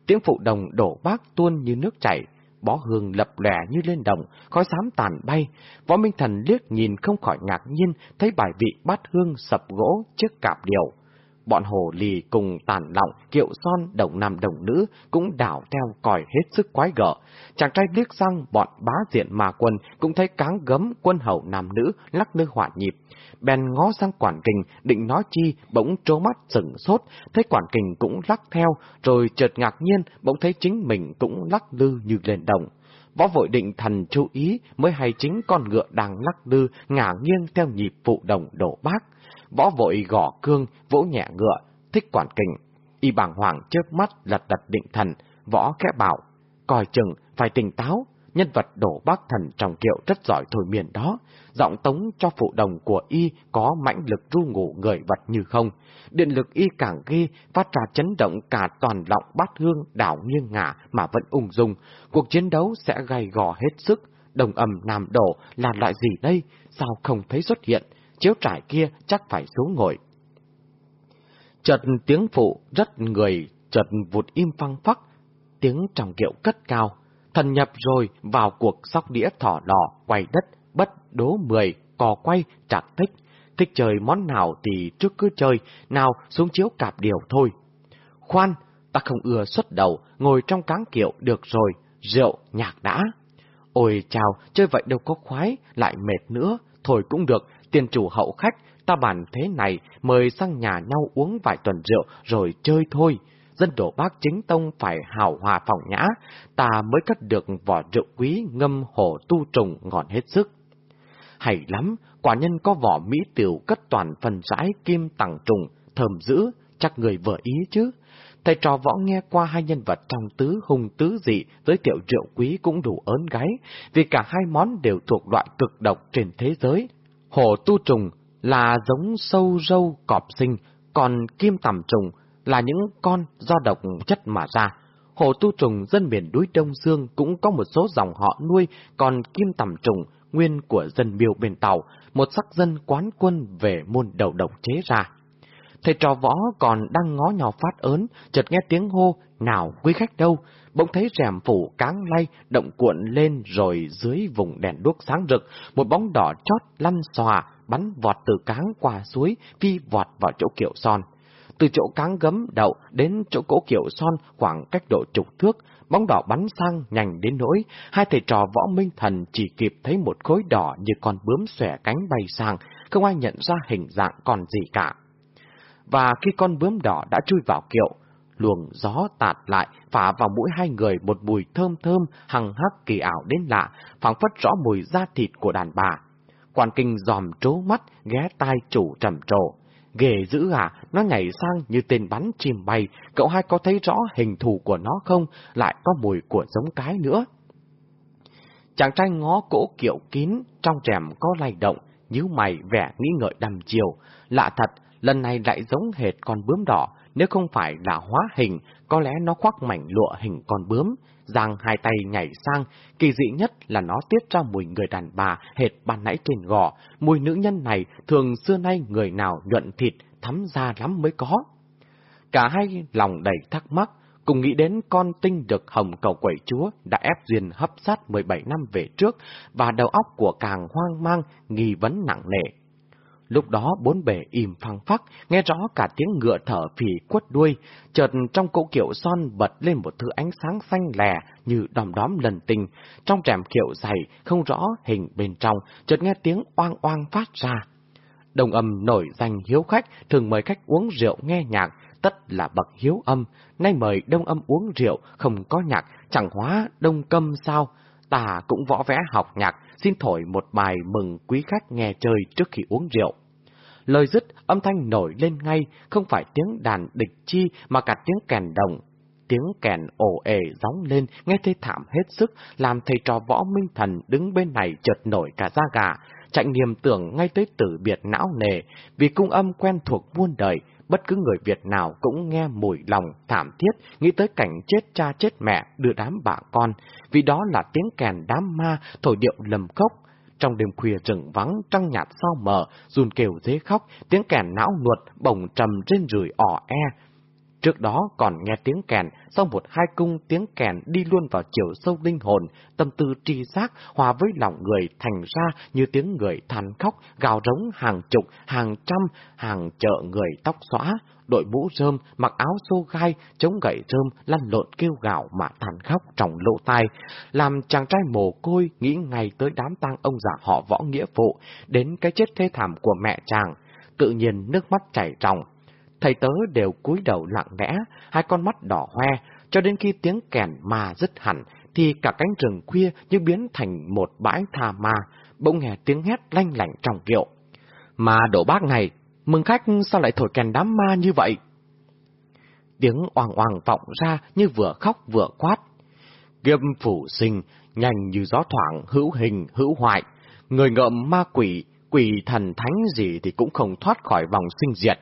Tiếng phụ đồng đổ bác tuôn như nước chảy, bó hương lập lẻ như lên đồng, khói xám tàn bay. Võ Minh Thần liếc nhìn không khỏi ngạc nhiên, thấy bài vị bát hương sập gỗ trước cạp điều bọn hồ lì cùng tàn lọng, kiệu son, đồng nam đồng nữ cũng đảo theo còi hết sức quái gở. Chàng trai liếc sang bọn bá diện mà quân cũng thấy cáng gấm quân hậu nam nữ lắc lư hỏa nhịp. Bèn ngó sang quản kình, định nói chi, bỗng trố mắt sừng sốt, thấy quản kình cũng lắc theo, rồi chợt ngạc nhiên, bỗng thấy chính mình cũng lắc lư như lên đồng. Võ vội định thần chú ý mới hay chính con ngựa đang lắc lư ngả nghiêng theo nhịp phụ đồng đổ bác. Võ vội gõ cương, vỗ nhẹ ngựa, thích quản kình. Y bàng hoàng chớp mắt lật đặt định thần, võ khẽ bảo, coi chừng, phải tỉnh táo, nhân vật đổ bác thần trong kiệu rất giỏi thổi miền đó, giọng tống cho phụ đồng của y có mãnh lực ru ngủ người vật như không. Điện lực y càng ghê, phát ra chấn động cả toàn lọng bát hương đảo nghiêng ngả mà vẫn ung dung. Cuộc chiến đấu sẽ gay gò hết sức. Đồng âm nam đổ là loại gì đây? Sao không thấy xuất hiện? Chiếu trải kia chắc phải xuống ngồi. Chợt tiếng phụ rất người, chợt vụt im phăng phắc, tiếng trong kiệu cất cao. Thần nhập rồi vào cuộc sóc đĩa thỏ lò, quay đất, bất đố mười, cò quay, chặt thích. Thích chơi món nào thì trước cứ chơi, nào xuống chiếu cạp điều thôi. Khoan, ta không ưa xuất đầu, ngồi trong cáng kiệu được rồi, rượu, nhạc đã. Ôi chào, chơi vậy đâu có khoái, lại mệt nữa, thôi cũng được, tiền chủ hậu khách, ta bàn thế này, mời sang nhà nhau uống vài tuần rượu rồi chơi thôi. Dân đổ bác chính tông phải hào hòa phòng nhã, ta mới cất được vỏ rượu quý ngâm hồ tu trùng ngọn hết sức. Hay lắm, quả nhân có vỏ mỹ tiểu cất toàn phần rãi kim tặng trùng, thơm dữ, chắc người vừa ý chứ. Thầy trò võ nghe qua hai nhân vật trong tứ hùng tứ dị giới thiệu rượu quý cũng đủ ớn gáy, vì cả hai món đều thuộc loại cực độc trên thế giới. Hổ tu trùng là giống sâu râu cọp sinh, còn kim tầm trùng là những con do độc chất mà ra. Hổ tu trùng dân miền núi Đông Dương cũng có một số dòng họ nuôi, còn kim tầm trùng nguyên của dân miêu bên tàu, một sắc dân quán quân về môn đầu độc chế ra. Thầy trò võ còn đang ngó nhỏ phát ớn, chợt nghe tiếng hô, nào quý khách đâu, bỗng thấy rèm phủ cáng lay, động cuộn lên rồi dưới vùng đèn đuốc sáng rực, một bóng đỏ chót lăn xòa, bắn vọt từ cáng qua suối, phi vọt vào chỗ kiệu son. Từ chỗ cáng gấm đậu đến chỗ cỗ kiệu son khoảng cách độ chục thước, bóng đỏ bắn sang nhanh đến nỗi, hai thầy trò võ minh thần chỉ kịp thấy một khối đỏ như con bướm xòe cánh bay sang, không ai nhận ra hình dạng còn gì cả. Và khi con bướm đỏ đã chui vào kiệu, luồng gió tạt lại, phả vào mũi hai người một mùi thơm thơm, hằng hắc kỳ ảo đến lạ, phảng phất rõ mùi da thịt của đàn bà. Quan kinh dòm trố mắt, ghé tai chủ trầm trồ. Ghê dữ à, nó nhảy sang như tên bắn chim bay, cậu hai có thấy rõ hình thù của nó không, lại có mùi của giống cái nữa. Chàng trai ngó cỗ kiệu kín, trong rèm có lay động, nhíu mày vẻ nghĩ ngợi đầm chiều. Lạ thật, lần này lại giống hệt con bướm đỏ, nếu không phải là hóa hình, có lẽ nó khoác mảnh lụa hình con bướm, giang hai tay nhảy sang, kỳ dị nhất là nó tiết ra mùi người đàn bà hệt ban nãy trên gò, mùi nữ nhân này thường xưa nay người nào nhuận thịt, thắm da lắm mới có. Cả hai lòng đầy thắc mắc, cùng nghĩ đến con tinh được hồng cầu quẩy chúa đã ép duyên hấp sát 17 năm về trước và đầu óc của càng hoang mang, nghi vấn nặng nề. Lúc đó bốn bề im phăng phắc, nghe rõ cả tiếng ngựa thở phì quất đuôi, chợt trong cỗ kiệu son bật lên một thứ ánh sáng xanh lè như đom đóm lần tình, trong trẻm kiệu dày không rõ hình bên trong, chợt nghe tiếng oang oang phát ra. Đồng âm nổi danh hiếu khách, thường mời khách uống rượu nghe nhạc, tất là bậc hiếu âm, nay mời đông âm uống rượu, không có nhạc, chẳng hóa đông câm sao, ta cũng võ vẽ học nhạc, xin thổi một bài mừng quý khách nghe chơi trước khi uống rượu. Lời dứt, âm thanh nổi lên ngay, không phải tiếng đàn địch chi mà cả tiếng kèn đồng. Tiếng kèn ồ ề gióng lên, nghe thê thảm hết sức, làm thầy trò võ minh thần đứng bên này chợt nổi cả da gà, chạy niềm tưởng ngay tới tử biệt não nề, vì cung âm quen thuộc muôn đời, bất cứ người Việt nào cũng nghe mùi lòng thảm thiết, nghĩ tới cảnh chết cha chết mẹ đưa đám bà con, vì đó là tiếng kèn đám ma thổi điệu lầm cốc trong đêm khuya rừng vắng, trăng nhạt sao mờ, run kêu dế khóc, tiếng kèn não nuột, bồng trầm trên rười ỏ e. Trước đó còn nghe tiếng kèn, sau một hai cung tiếng kèn đi luôn vào chiều sâu linh hồn, tâm tư tri giác hòa với lòng người thành ra như tiếng người than khóc, gào rống hàng chục, hàng trăm, hàng chợ người tóc xóa, đội mũ rơm, mặc áo xô gai, chống gậy rơm, lăn lộn kêu gào mà than khóc trong lỗ tai, làm chàng trai mồ côi nghĩ ngay tới đám tang ông già họ võ nghĩa phụ, đến cái chết thê thảm của mẹ chàng. Tự nhiên nước mắt chảy ròng, thầy tớ đều cúi đầu lặng lẽ, hai con mắt đỏ hoe, cho đến khi tiếng kèn mà dứt hẳn, thì cả cánh rừng khuya như biến thành một bãi tha ma, bỗng nghe tiếng hét lanh lảnh trong kiệu. Mà đổ bác này, mừng khách sao lại thổi kèn đám ma như vậy? Tiếng oàng oàng vọng ra như vừa khóc vừa quát. Kiếp phủ sinh, nhanh như gió thoảng, hữu hình, hữu hoại. Người ngợm ma quỷ, quỷ thần thánh gì thì cũng không thoát khỏi vòng sinh diệt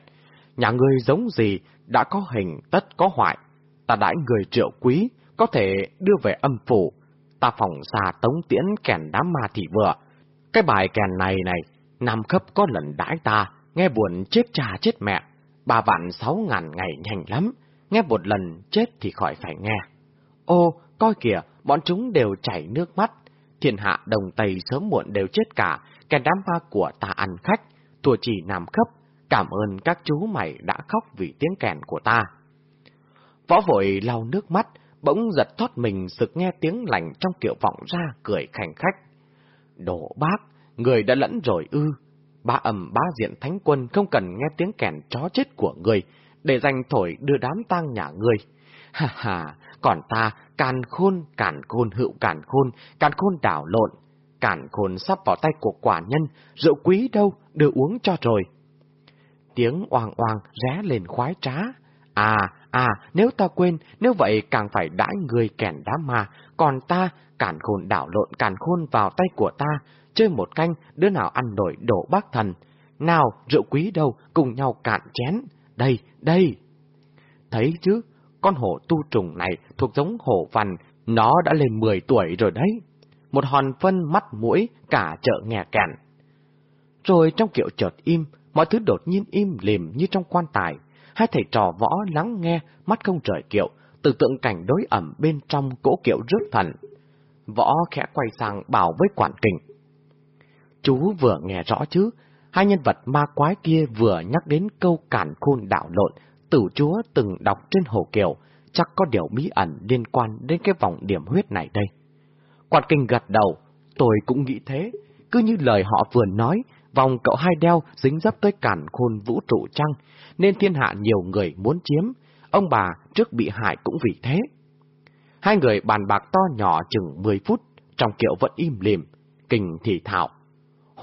nhà ngươi giống gì, đã có hình tất có hoại. Ta đãi người triệu quý, có thể đưa về âm phủ. Ta phòng xa tống tiễn kèn đám ma thì vừa. Cái bài kèn này này, năm cấp có lần đãi ta, nghe buồn chết cha chết mẹ. Ba vạn sáu ngàn ngày nhanh lắm, nghe một lần chết thì khỏi phải nghe. Ô, coi kìa, bọn chúng đều chảy nước mắt. Thiên hạ đồng tây sớm muộn đều chết cả, kẻ đám ma của ta ăn khách, tuổi chỉ nam cấp, Cảm ơn các chú mày đã khóc vì tiếng kèn của ta. Võ vội lau nước mắt, bỗng giật thoát mình sực nghe tiếng lành trong kiệu vọng ra cười khảnh khách. Đổ bác, người đã lẫn rồi ư. Ba ẩm ba diện thánh quân không cần nghe tiếng kèn chó chết của người, để dành thổi đưa đám tang nhà người. Ha ha, còn ta, càn khôn, càn khôn hữu càn khôn, càn khôn đảo lộn. Càn khôn sắp vào tay của quả nhân, rượu quý đâu, đưa uống cho rồi tiếng oang oang ré lên khoái trá. À, à, nếu ta quên, nếu vậy càng phải đãi người kèn đá mà còn ta, càn khôn đảo lộn càn khôn vào tay của ta, chơi một canh, đứa nào ăn nổi đổ bác thần. Nào, rượu quý đâu, cùng nhau cạn chén. Đây, đây. Thấy chứ, con hổ tu trùng này thuộc giống hổ vằn, nó đã lên 10 tuổi rồi đấy. Một hòn phân mắt mũi, cả chợ nghe kèn. Rồi trong kiệu chợt im, mọi thứ đột nhiên im lìm như trong quan tài. Hai thầy trò võ lắng nghe, mắt không rời kiệu, tưởng tượng cảnh đối ẩm bên trong cỗ kiệu rước thần. Võ khẽ quay sang bảo với quản kình. Chú vừa nghe rõ chứ, hai nhân vật ma quái kia vừa nhắc đến câu cản khôn đạo lộn, tử chúa từng đọc trên hồ kiều, chắc có điều bí ẩn liên quan đến cái vòng điểm huyết này đây. quan kinh gật đầu, tôi cũng nghĩ thế, cứ như lời họ vừa nói, vòng cậu hai đeo dính dấp tới cản khôn vũ trụ trăng, nên thiên hạ nhiều người muốn chiếm, ông bà trước bị hại cũng vì thế. Hai người bàn bạc to nhỏ chừng 10 phút, trong kiệu vẫn im lìm, kình thì thạo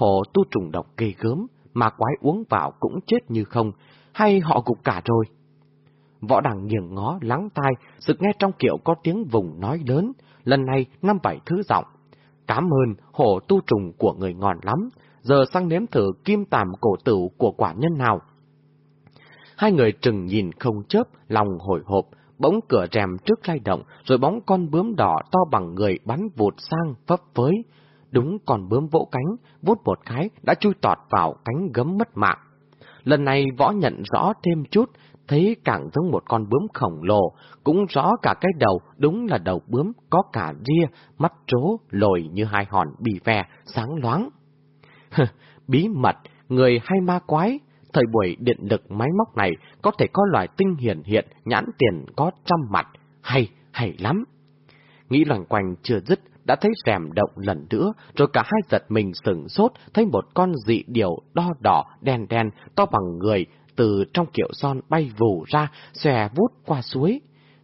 họ tu trùng độc ghê gớm, mà quái uống vào cũng chết như không, hay họ gục cả rồi. Võ đằng nghiêng ngó lắng tai, sực nghe trong kiệu có tiếng vùng nói lớn, lần này năm bảy thứ giọng. Cảm ơn hổ tu trùng của người ngon lắm, giờ sang nếm thử kim tàm cổ tử của quả nhân nào. Hai người trừng nhìn không chớp, lòng hồi hộp, bỗng cửa rèm trước lay động, rồi bóng con bướm đỏ to bằng người bắn vụt sang phấp phới. Đúng còn bướm vỗ cánh, vút một cái đã chui tọt vào cánh gấm mất mạng. Lần này võ nhận rõ thêm chút, thấy càng giống một con bướm khổng lồ, cũng rõ cả cái đầu, đúng là đầu bướm, có cả ria, mắt trố, lồi như hai hòn bì ve, sáng loáng. Bí mật, người hay ma quái, thời buổi điện lực máy móc này có thể có loài tinh hiển hiện, nhãn tiền có trăm mặt, hay, hay lắm. Nghĩ loành quanh chưa dứt, đã thấy rèm động lần nữa, rồi cả hai giật mình sừng sốt, thấy một con dị điều đo đỏ, đen đen, to bằng người, từ trong kiệu son bay vù ra, xòe vút qua suối.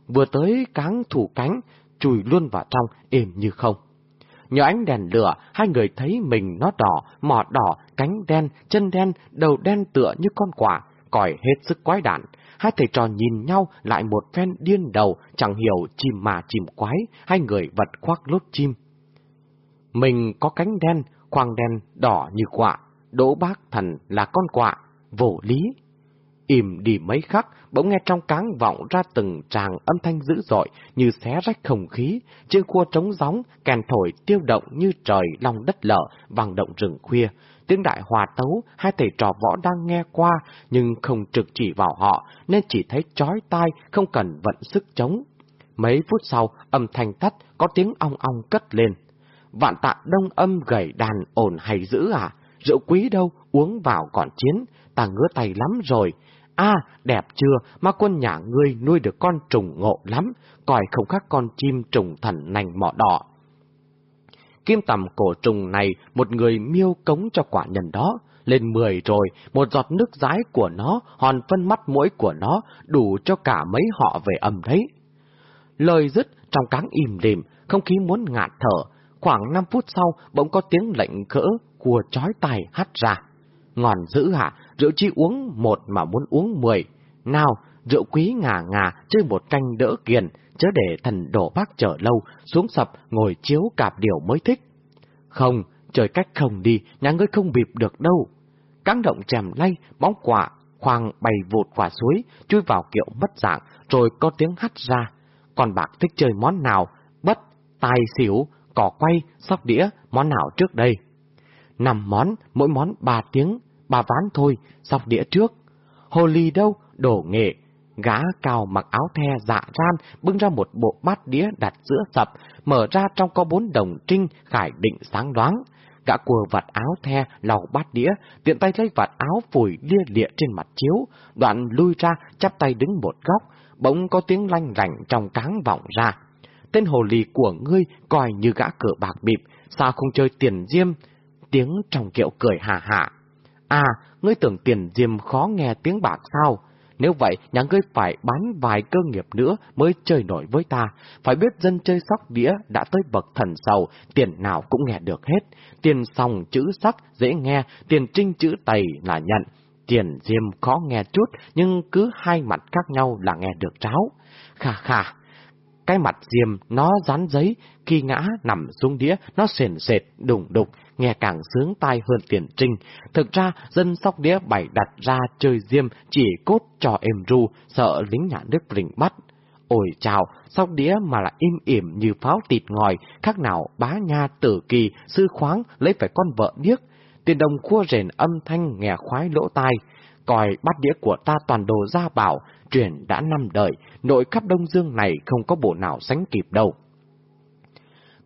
Vừa tới cáng thủ cánh, chùi luôn vào trong, êm như không. Nhờ ánh đèn lửa, hai người thấy mình nó đỏ, mỏ đỏ, cánh đen, chân đen, đầu đen tựa như con quả, còi hết sức quái đản. Hai thầy trò nhìn nhau lại một phen điên đầu, chẳng hiểu chim mà chim quái, hai người vật khoác lốt chim. Mình có cánh đen, khoang đen đỏ như quạ, đỗ bác thần là con quạ, vô lý. Im đi mấy khắc, bỗng nghe trong cáng vọng ra từng tràng âm thanh dữ dội như xé rách không khí, trên cua trống gióng, kèn thổi tiêu động như trời lòng đất lở, vang động rừng khuya tiếng đại hòa tấu, hai thầy trò võ đang nghe qua, nhưng không trực chỉ vào họ, nên chỉ thấy chói tai, không cần vận sức chống. Mấy phút sau, âm thanh tắt, có tiếng ong ong cất lên. Vạn tạ đông âm gầy đàn ổn hay dữ à? Rượu quý đâu, uống vào còn chiến, ta ngứa tay lắm rồi. a đẹp chưa, mà quân nhà ngươi nuôi được con trùng ngộ lắm, coi không khác con chim trùng thần nành mỏ đỏ. Kim tầm cổ trùng này một người miêu cống cho quả nhân đó, lên mười rồi, một giọt nước rái của nó, hòn phân mắt mũi của nó, đủ cho cả mấy họ về âm đấy. Lời dứt trong cáng im lìm, không khí muốn ngạt thở, khoảng năm phút sau bỗng có tiếng lệnh cỡ của chói tai hắt ra. ngòn dữ hả, rượu chi uống một mà muốn uống mười. Nào, rượu quý ngà ngà, chơi một canh đỡ kiền, chớ để thần đổ bác chờ lâu, xuống sập, ngồi chiếu cạp điều mới thích. Không, trời cách không đi, nhà ngươi không bịp được đâu. Cáng động chèm lay, bóng quả, khoang bày vụt quả suối, chui vào kiệu mất dạng, rồi có tiếng hắt ra. Còn bạc thích chơi món nào? Bất, tài xỉu, cỏ quay, sóc đĩa, món nào trước đây? Năm món, mỗi món ba tiếng, ba ván thôi, sóc đĩa trước. Hồ ly đâu, đổ nghệ, Gã cao mặc áo the dạ ran, bưng ra một bộ bát đĩa đặt giữa sập, mở ra trong có bốn đồng trinh, khải định sáng đoán. Gã cua vạt áo the, lau bát đĩa, tiện tay lấy vạt áo phủi lia lịa trên mặt chiếu, đoạn lui ra, chắp tay đứng một góc, bỗng có tiếng lanh rảnh trong cáng vọng ra. Tên hồ lì của ngươi coi như gã cờ bạc bịp, sao không chơi tiền diêm? Tiếng trong kiệu cười hà hạ. À, ngươi tưởng tiền diêm khó nghe tiếng bạc sao? Nếu vậy, nhà ngươi phải bán vài cơ nghiệp nữa mới chơi nổi với ta. Phải biết dân chơi sóc đĩa đã tới bậc thần sầu, tiền nào cũng nghe được hết. Tiền sòng chữ sắc dễ nghe, tiền trinh chữ tày là nhận. Tiền diêm khó nghe chút, nhưng cứ hai mặt khác nhau là nghe được tráo. Khà khà, cái mặt diêm nó dán giấy, khi ngã nằm xuống đĩa, nó sền sệt, đùng đục, nghe càng sướng tai hơn tiền trinh. Thực ra, dân sóc đĩa bày đặt ra chơi diêm chỉ cốt cho êm ru, sợ lính nhà nước rình bắt. Ôi chào, sóc đĩa mà lại im ỉm như pháo tịt ngòi, khác nào bá nha tử kỳ, sư khoáng lấy phải con vợ điếc. Tiền đồng khua rền âm thanh nghe khoái lỗ tai coi bắt đĩa của ta toàn đồ gia bảo, truyền đã năm đời, nội khắp Đông Dương này không có bộ nào sánh kịp đâu.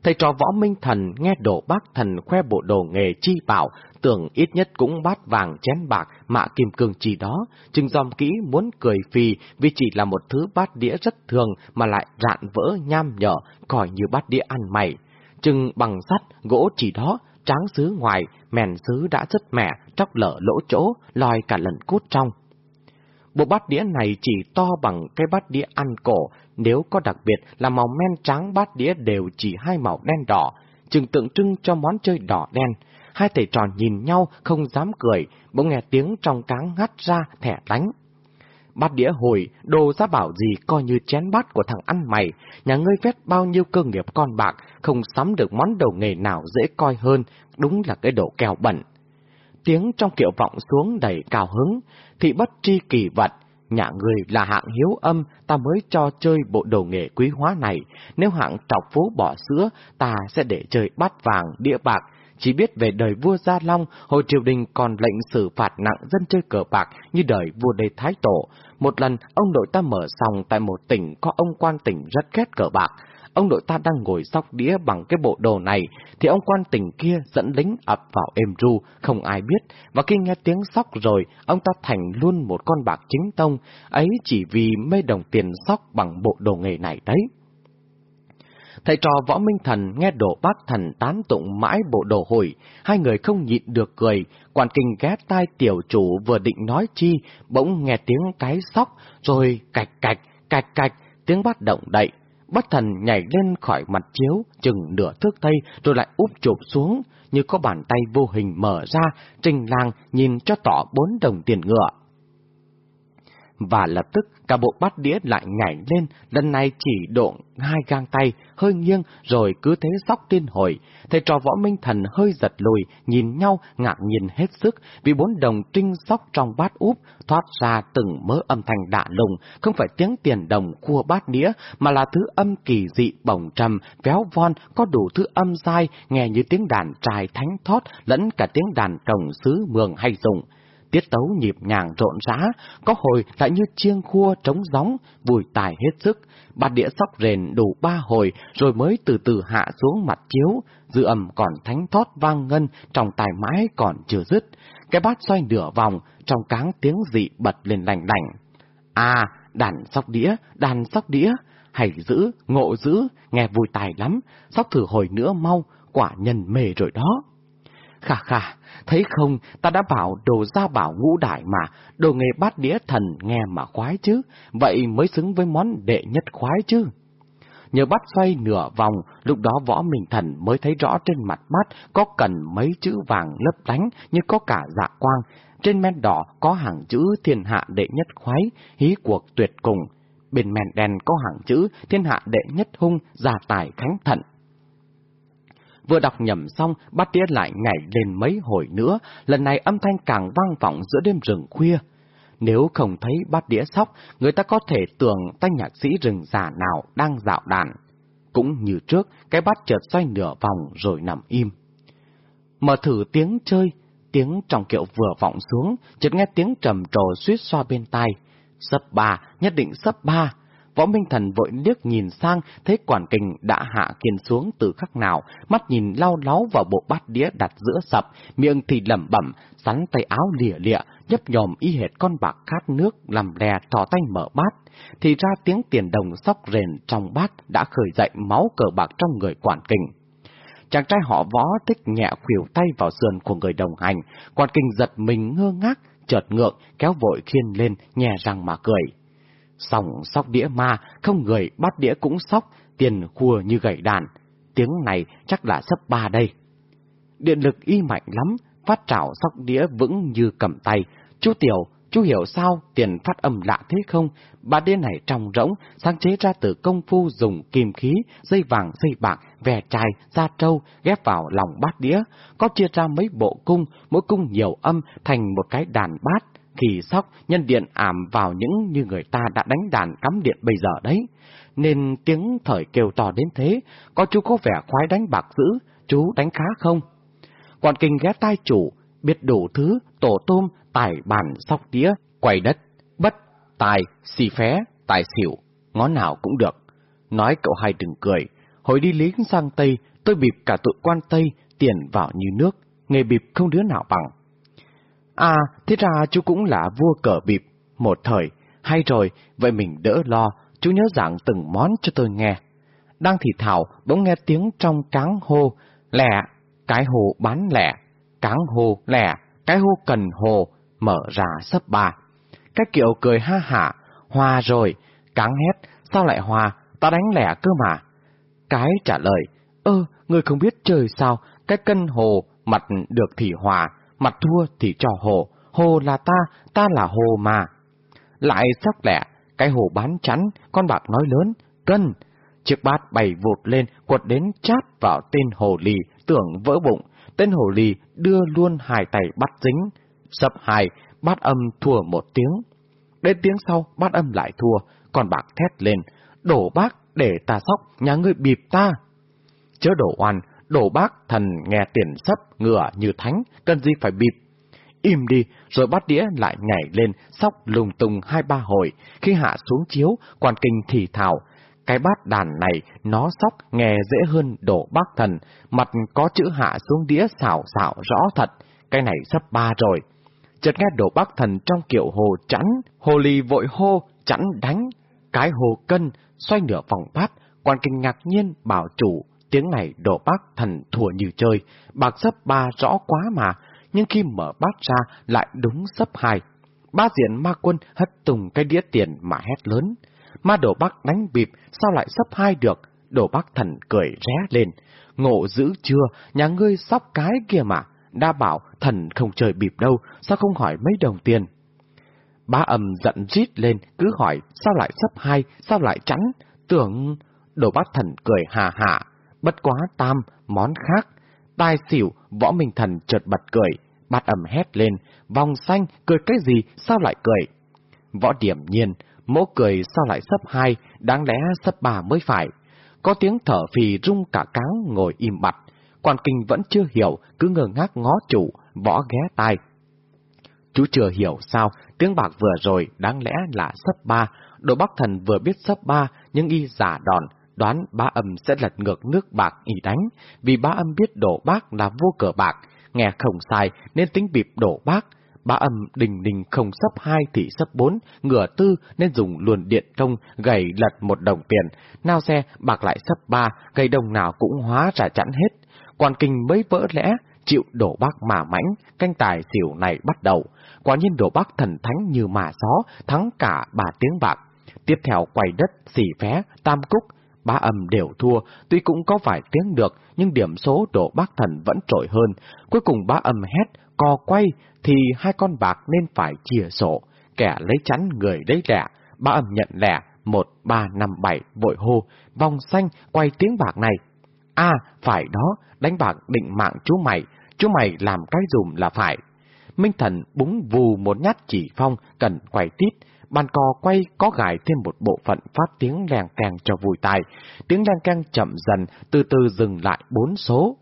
Thầy trò võ minh thần nghe đổ bác thần khoe bộ đồ nghề chi bảo, tưởng ít nhất cũng bát vàng chén bạc mạ kim cương chỉ đó, chừng dòm kỹ muốn cười phì vì chỉ là một thứ bát đĩa rất thường mà lại rạn vỡ nham nhở, coi như bát đĩa ăn mày. Chừng bằng sắt, gỗ chỉ đó, tráng xứ ngoài, mèn xứ đã rất mẻ, tróc lở lỗ chỗ, lòi cả lần cốt trong. Bộ bát đĩa này chỉ to bằng cái bát đĩa ăn cổ, nếu có đặc biệt là màu men trắng bát đĩa đều chỉ hai màu đen đỏ, chừng tượng trưng cho món chơi đỏ đen. Hai thầy tròn nhìn nhau không dám cười, bỗng nghe tiếng trong cáng ngắt ra thẻ đánh. Bát đĩa hồi, đồ giá bảo gì coi như chén bát của thằng ăn mày, nhà ngươi vét bao nhiêu cơ nghiệp con bạc, không sắm được món đầu nghề nào dễ coi hơn, đúng là cái đồ kèo bẩn. Tiếng trong kiệu vọng xuống đầy cao hứng, thị bất tri kỳ vật, nhà người là hạng hiếu âm, ta mới cho chơi bộ đồ nghề quý hóa này, nếu hạng trọc phú bỏ sữa, ta sẽ để chơi bát vàng, đĩa bạc, chỉ biết về đời vua Gia Long, hồi triều đình còn lệnh xử phạt nặng dân chơi cờ bạc như đời vua Đế Thái Tổ. Một lần, ông nội ta mở sòng tại một tỉnh có ông quan tỉnh rất ghét cờ bạc. Ông nội ta đang ngồi sóc đĩa bằng cái bộ đồ này, thì ông quan tỉnh kia dẫn lính ập vào êm ru, không ai biết. Và khi nghe tiếng sóc rồi, ông ta thành luôn một con bạc chính tông, ấy chỉ vì mê đồng tiền sóc bằng bộ đồ nghề này đấy. Thầy trò võ minh thần nghe đổ bác thần tán tụng mãi bộ đồ hồi, hai người không nhịn được cười, quản kinh ghé tai tiểu chủ vừa định nói chi, bỗng nghe tiếng cái sóc, rồi cạch cạch, cạch cạch, tiếng bắt động đậy. Bất thần nhảy lên khỏi mặt chiếu, chừng nửa thước tây, rồi lại úp chụp xuống, như có bàn tay vô hình mở ra, trình lang nhìn cho tỏ bốn đồng tiền ngựa và lập tức cả bộ bát đĩa lại nhảy lên, lần này chỉ độ hai gang tay, hơi nghiêng, rồi cứ thế sóc tiên hồi. Thầy trò võ minh thần hơi giật lùi, nhìn nhau ngạc nhìn hết sức, vì bốn đồng trinh sóc trong bát úp, thoát ra từng mớ âm thanh đạ lùng, không phải tiếng tiền đồng cua bát đĩa, mà là thứ âm kỳ dị bồng trầm, véo von, có đủ thứ âm dai, nghe như tiếng đàn trài thánh thót, lẫn cả tiếng đàn cổng sứ mường hay dùng tiết tấu nhịp nhàng rộn rã, có hồi lại như chiêng khua trống gióng, vùi tài hết sức, bát đĩa sóc rền đủ ba hồi rồi mới từ từ hạ xuống mặt chiếu, dư âm còn thánh thót vang ngân, trong tài mãi còn chưa dứt. Cái bát xoay nửa vòng, trong cáng tiếng dị bật lên lành đành. À, đàn sóc đĩa, đàn sóc đĩa, hay giữ, ngộ giữ, nghe vui tài lắm, sóc thử hồi nữa mau, quả nhân mề rồi đó. Khà khà, thấy không, ta đã bảo đồ gia bảo ngũ đại mà, đồ nghề bát đĩa thần nghe mà khoái chứ, vậy mới xứng với món đệ nhất khoái chứ. Nhờ bắt xoay nửa vòng, lúc đó võ minh thần mới thấy rõ trên mặt bát có cần mấy chữ vàng lấp lánh như có cả dạ quang. Trên men đỏ có hàng chữ thiên hạ đệ nhất khoái, hí cuộc tuyệt cùng. Bên men đen có hàng chữ thiên hạ đệ nhất hung, gia tài khánh thận. Vừa đọc nhầm xong, bát đĩa lại nhảy lên mấy hồi nữa, lần này âm thanh càng vang vọng giữa đêm rừng khuya. Nếu không thấy bát đĩa sóc, người ta có thể tưởng tay nhạc sĩ rừng già nào đang dạo đàn. Cũng như trước, cái bát chợt xoay nửa vòng rồi nằm im. Mở thử tiếng chơi, tiếng trong kiệu vừa vọng xuống, chợt nghe tiếng trầm trồ suýt xoa bên tai. Sấp ba, nhất định sấp ba. Võ Minh Thần vội liếc nhìn sang, thấy quản kình đã hạ kiên xuống từ khắc nào, mắt nhìn lau láo vào bộ bát đĩa đặt giữa sập, miệng thì lẩm bẩm, sắn tay áo lìa lịa, nhấp nhòm y hệt con bạc khát nước, làm lè trò tay mở bát. Thì ra tiếng tiền đồng sóc rền trong bát đã khởi dậy máu cờ bạc trong người quản kình. Chàng trai họ võ thích nhẹ khuỷu tay vào sườn của người đồng hành, quản kình giật mình ngơ ngác, chợt ngượng, kéo vội khiên lên, nhè răng mà cười. Sòng sóc đĩa ma, không người bắt đĩa cũng sóc, tiền khua như gậy đàn. Tiếng này chắc là sấp ba đây. Điện lực y mạnh lắm, phát trảo sóc đĩa vững như cầm tay. Chú Tiểu, chú hiểu sao tiền phát âm lạ thế không? Ba đĩa này trong rỗng, sáng chế ra từ công phu dùng kim khí, dây vàng, dây bạc, vè chai, da trâu, ghép vào lòng bát đĩa. Có chia ra mấy bộ cung, mỗi cung nhiều âm thành một cái đàn bát khi sóc, nhân điện ảm vào những như người ta đã đánh đàn cắm điện bây giờ đấy. Nên tiếng thời kêu to đến thế, có chú có vẻ khoái đánh bạc dữ, chú đánh khá không? Quản kinh ghé tai chủ, biết đủ thứ, tổ tôm, tài bàn, sóc đĩa, quay đất, bất, tài, xì phé, tài xỉu, ngón nào cũng được. Nói cậu hai đừng cười, hồi đi lính sang Tây, tôi bịp cả tụi quan Tây, tiền vào như nước, nghề bịp không đứa nào bằng. À, thế ra chú cũng là vua cờ bịp, một thời, hay rồi, vậy mình đỡ lo, chú nhớ giảng từng món cho tôi nghe. Đang thì thảo, bỗng nghe tiếng trong cáng hô, lẻ, cái hồ bán lẻ, cáng hồ lẻ, cái hô cần hồ, mở ra sấp ba. Cái kiệu cười ha hả, hòa rồi, cáng hét, sao lại hòa, ta đánh lẻ cơ mà. Cái trả lời, ơ, người không biết trời sao, cái cân hồ, mặt được thì hòa, mặt thua thì cho hồ, hồ là ta, ta là hồ mà. Lại sắc lẹ, cái hồ bán chắn, con bạc nói lớn, cân. Chiếc bát bày vụt lên, quật đến chát vào tên hồ lì, tưởng vỡ bụng. Tên hồ lì đưa luôn hai tay bắt dính. Sập hai, bát âm thua một tiếng. Đến tiếng sau, bát âm lại thua, con bạc thét lên. Đổ bác, để ta sóc, nhà ngươi bịp ta. Chớ đổ oan, Đổ bác thần nghe tiền sấp, ngựa như thánh, cần gì phải bịp. Im đi, rồi bắt đĩa lại nhảy lên, sóc lùng tung hai ba hồi. Khi hạ xuống chiếu, quan kinh thì thảo. Cái bát đàn này, nó sóc nghe dễ hơn đổ bác thần, mặt có chữ hạ xuống đĩa xảo xảo rõ thật. Cái này sắp ba rồi. Chợt nghe đổ bác thần trong kiểu hồ chắn, hồ ly vội hô, chắn đánh. Cái hồ cân, xoay nửa vòng bát, quan kinh ngạc nhiên bảo chủ Tiếng này đổ bác thần thua như chơi, bạc sấp ba rõ quá mà, nhưng khi mở bát ra lại đúng sấp hai. Ba diện ma quân hất tùng cái đĩa tiền mà hét lớn. Ma đổ bác đánh bịp, sao lại sấp hai được? Đổ bác thần cười ré lên. Ngộ dữ chưa, nhà ngươi sóc cái kia mà. Đa bảo thần không chơi bịp đâu, sao không hỏi mấy đồng tiền? Ba âm giận rít lên, cứ hỏi, sao lại sấp hai, sao lại chắn? Tưởng, đồ bác thần cười hà hạ, bất quá tam, món khác. Tai xỉu, võ minh thần chợt bật cười, bát ẩm hét lên, vòng xanh, cười cái gì, sao lại cười? Võ điểm nhiên, mỗ cười sao lại sấp hai, đáng lẽ sấp ba mới phải. Có tiếng thở phì rung cả cáng ngồi im bặt, quan kinh vẫn chưa hiểu, cứ ngơ ngác ngó chủ, võ ghé tai. Chú chưa hiểu sao, tiếng bạc vừa rồi đáng lẽ là sấp ba, đồ bắc thần vừa biết sấp ba, nhưng y giả đòn, đoán bá âm sẽ lật ngược nước bạc ý đánh, vì bá âm biết đổ bác là vua cờ bạc, nghe không sai nên tính bịp đổ bác. Bá âm đình đình không sấp hai thì sấp bốn, ngửa tư nên dùng luồn điện thông gầy lật một đồng tiền, nao xe bạc lại sấp ba, gầy đồng nào cũng hóa ra chẵn hết. Quan kinh mới vỡ lẽ, chịu đổ bác mà mãnh, canh tài xỉu này bắt đầu. Quả nhiên đổ bác thần thánh như mà gió, thắng cả bà tiếng bạc. Tiếp theo quay đất, xỉ phé, tam cúc, ba âm đều thua, tuy cũng có vài tiếng được, nhưng điểm số đổ bác thần vẫn trội hơn. Cuối cùng ba âm hét, co quay, thì hai con bạc nên phải chia sổ. Kẻ lấy chắn người lấy lẻ, ba âm nhận lẻ, một, ba, năm, bảy, vội hô, vòng xanh, quay tiếng bạc này. À, phải đó, đánh bạc định mạng chú mày, chú mày làm cái dùm là phải. Minh thần búng vù một nhát chỉ phong, cần quay tít, bàn cò quay có gài thêm một bộ phận phát tiếng lèng keng cho vui tai. Tiếng lèng keng chậm dần, từ từ dừng lại bốn số.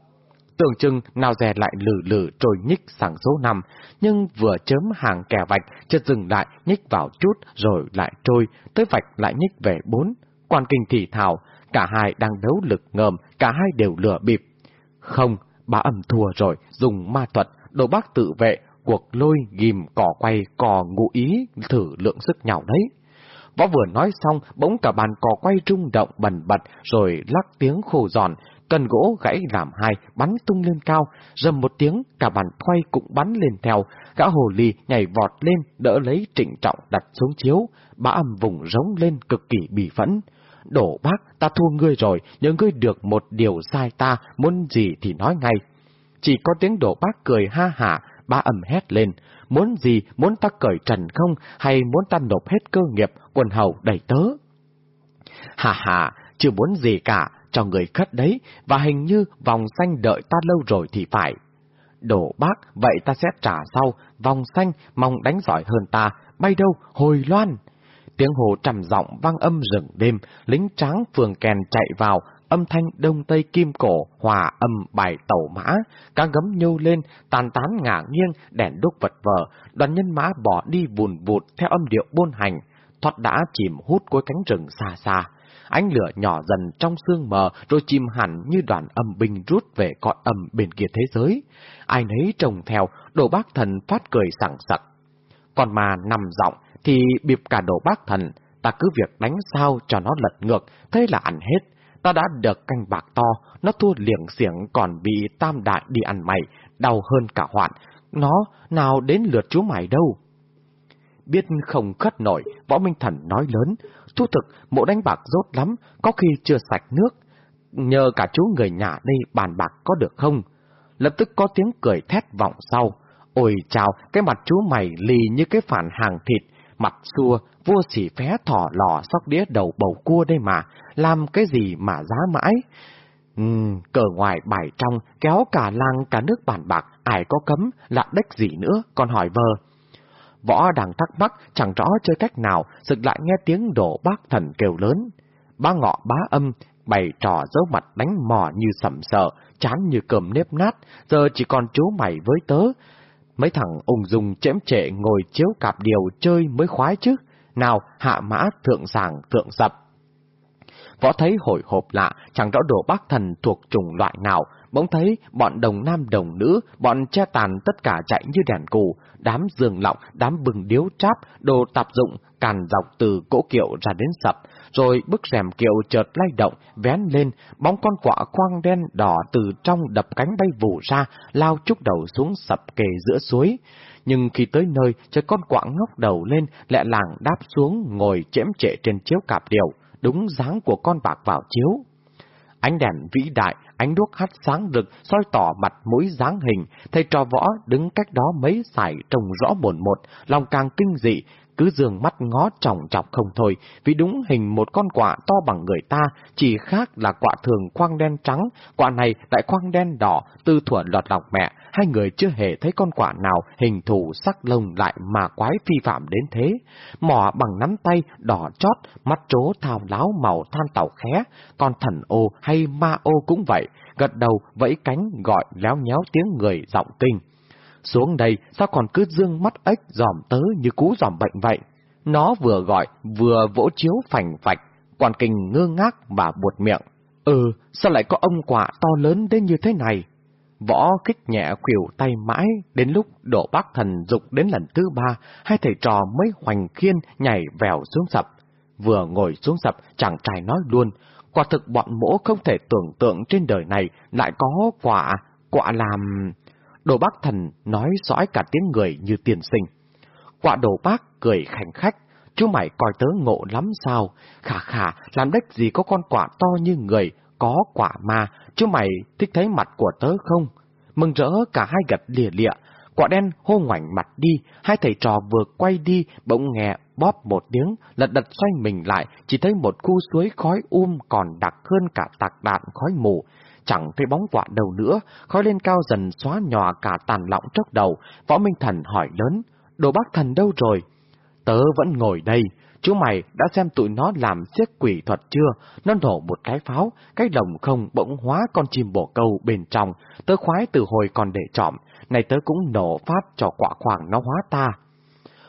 Tưởng chừng nào dè lại lử lử trôi nhích sang số năm, nhưng vừa chớm hàng kẻ vạch, chợt dừng lại, nhích vào chút, rồi lại trôi, tới vạch lại nhích về bốn. Quan kinh thì thảo, cả hai đang đấu lực ngầm, cả hai đều lừa bịp. Không, bá ẩm thua rồi, dùng ma thuật, đồ bác tự vệ, cuộc lôi ghim cỏ quay cò ngụ ý thử lượng sức nhào đấy. Võ vừa nói xong, bỗng cả bàn cò quay rung động bần bật, rồi lắc tiếng khô giòn, cần gỗ gãy làm hai, bắn tung lên cao, rầm một tiếng, cả bàn quay cũng bắn lên theo, gã hồ ly nhảy vọt lên, đỡ lấy trịnh trọng đặt xuống chiếu, bá âm vùng rống lên cực kỳ bị phẫn. Đổ bác, ta thua ngươi rồi, nhưng ngươi được một điều sai ta, muốn gì thì nói ngay. Chỉ có tiếng đổ bác cười ha hả, ba âm hét lên, muốn gì, muốn ta cởi trần không, hay muốn ta nộp hết cơ nghiệp, quần hầu đầy tớ? Hà hà, chưa muốn gì cả, cho người khất đấy, và hình như vòng xanh đợi ta lâu rồi thì phải. Đổ bác, vậy ta sẽ trả sau, vòng xanh mong đánh giỏi hơn ta, bay đâu, hồi loan. Tiếng hồ trầm giọng vang âm rừng đêm, lính tráng phường kèn chạy vào, âm thanh đông tây kim cổ, hòa âm bài tẩu mã, cá gấm nhô lên, tàn tán ngả nghiêng, đèn đúc vật vờ, đoàn nhân mã bỏ đi vùn vụt theo âm điệu buôn hành, thoát đã chìm hút cuối cánh rừng xa xa. Ánh lửa nhỏ dần trong sương mờ rồi chìm hẳn như đoàn âm binh rút về cõi âm bên kia thế giới. Ai nấy trồng theo, đồ bác thần phát cười sảng sặc. Còn mà nằm giọng thì bịp cả đồ bác thần, ta cứ việc đánh sao cho nó lật ngược, thế là ăn hết ta đã được canh bạc to, nó thua liệng xiềng còn bị tam đại đi ăn mày, đau hơn cả hoạn. Nó nào đến lượt chú mày đâu. Biết không khất nổi, võ minh thần nói lớn, thu thực mộ đánh bạc rốt lắm, có khi chưa sạch nước. Nhờ cả chú người nhà đây bàn bạc có được không? Lập tức có tiếng cười thét vọng sau. Ôi chào, cái mặt chú mày lì như cái phản hàng thịt, mặt xua, vua xỉ phé thỏ lò sóc đĩa đầu bầu cua đây mà, làm cái gì mà giá mãi. Uhm, cờ ngoài bài trong, kéo cả làng cả nước bàn bạc, ai có cấm, lạ đếch gì nữa, còn hỏi vơ. Võ đang thắc mắc, chẳng rõ chơi cách nào, sực lại nghe tiếng đổ bác thần kêu lớn. Ba ngọ bá âm, bày trò dấu mặt đánh mò như sầm sợ, chán như cơm nếp nát, giờ chỉ còn chú mày với tớ. Mấy thằng ung dung chém trệ ngồi chiếu cạp điều chơi mới khoái chứ. Nào, hạ mã thượng sàng thượng sập. Võ thấy hồi hộp lạ, chẳng rõ đồ bác thần thuộc chủng loại nào, bỗng thấy bọn đồng nam đồng nữ, bọn che tàn tất cả chạy như đèn cù, đám giường lọng, đám bừng điếu tráp, đồ tạp dụng, càn dọc từ cỗ kiệu ra đến sập, rồi bức rèm kiệu chợt lay động, vén lên, bóng con quạ khoang đen đỏ từ trong đập cánh bay vụ ra, lao chúc đầu xuống sập kề giữa suối. Nhưng khi tới nơi, cho con quạ ngóc đầu lên, lẹ làng đáp xuống, ngồi chém trệ trên chiếu cạp điều đúng dáng của con bạc vào chiếu. Ánh đèn vĩ đại, ánh đuốc hắt sáng rực, soi tỏ mặt mũi dáng hình, thầy trò võ đứng cách đó mấy sải trông rõ mồn một, lòng càng kinh dị, cứ dường mắt ngó trọng chọc không thôi, vì đúng hình một con quạ to bằng người ta, chỉ khác là quạ thường khoang đen trắng, quạ này lại khoang đen đỏ, tư thuận lọt lọc mẹ, hai người chưa hề thấy con quạ nào hình thù sắc lông lại mà quái phi phạm đến thế. Mỏ bằng nắm tay, đỏ chót, mắt trố thao láo màu than tàu khé, con thần ô hay ma ô cũng vậy, gật đầu vẫy cánh gọi léo nhéo tiếng người giọng kinh. Xuống đây, sao còn cứ dương mắt ếch dòm tớ như cú dòm bệnh vậy? Nó vừa gọi, vừa vỗ chiếu phành phạch, quản kinh ngơ ngác và buột miệng. Ừ, sao lại có ông quả to lớn đến như thế này? Võ kích nhẹ khuỷu tay mãi, đến lúc đổ bác thần dục đến lần thứ ba, hai thầy trò mới hoành khiên nhảy vèo xuống sập. Vừa ngồi xuống sập, chàng trai nói luôn, quả thực bọn mỗ không thể tưởng tượng trên đời này lại có quả, quả làm... Đồ bác thần nói sõi cả tiếng người như tiền sinh. Quả đồ bác cười khảnh khách, chú mày coi tớ ngộ lắm sao, khả khả, làm đếch gì có con quả to như người, có quả ma, chú mày thích thấy mặt của tớ không? Mừng rỡ cả hai gật lìa lịa, quả đen hô ngoảnh mặt đi, hai thầy trò vừa quay đi, bỗng nghe bóp một tiếng, lật đật xoay mình lại, chỉ thấy một khu suối khói um còn đặc hơn cả tạc đạn khói mù. Chẳng thấy bóng quạ đầu nữa, khói lên cao dần xóa nhòa cả tàn lọng trước đầu, võ minh thần hỏi lớn, đồ bác thần đâu rồi? Tớ vẫn ngồi đây, chú mày đã xem tụi nó làm xiếc quỷ thuật chưa? Nó nổ một cái pháo, cái lồng không bỗng hóa con chim bổ câu bên trong, tớ khoái từ hồi còn để trọm, này tớ cũng nổ phát cho quả khoảng nó hóa ta.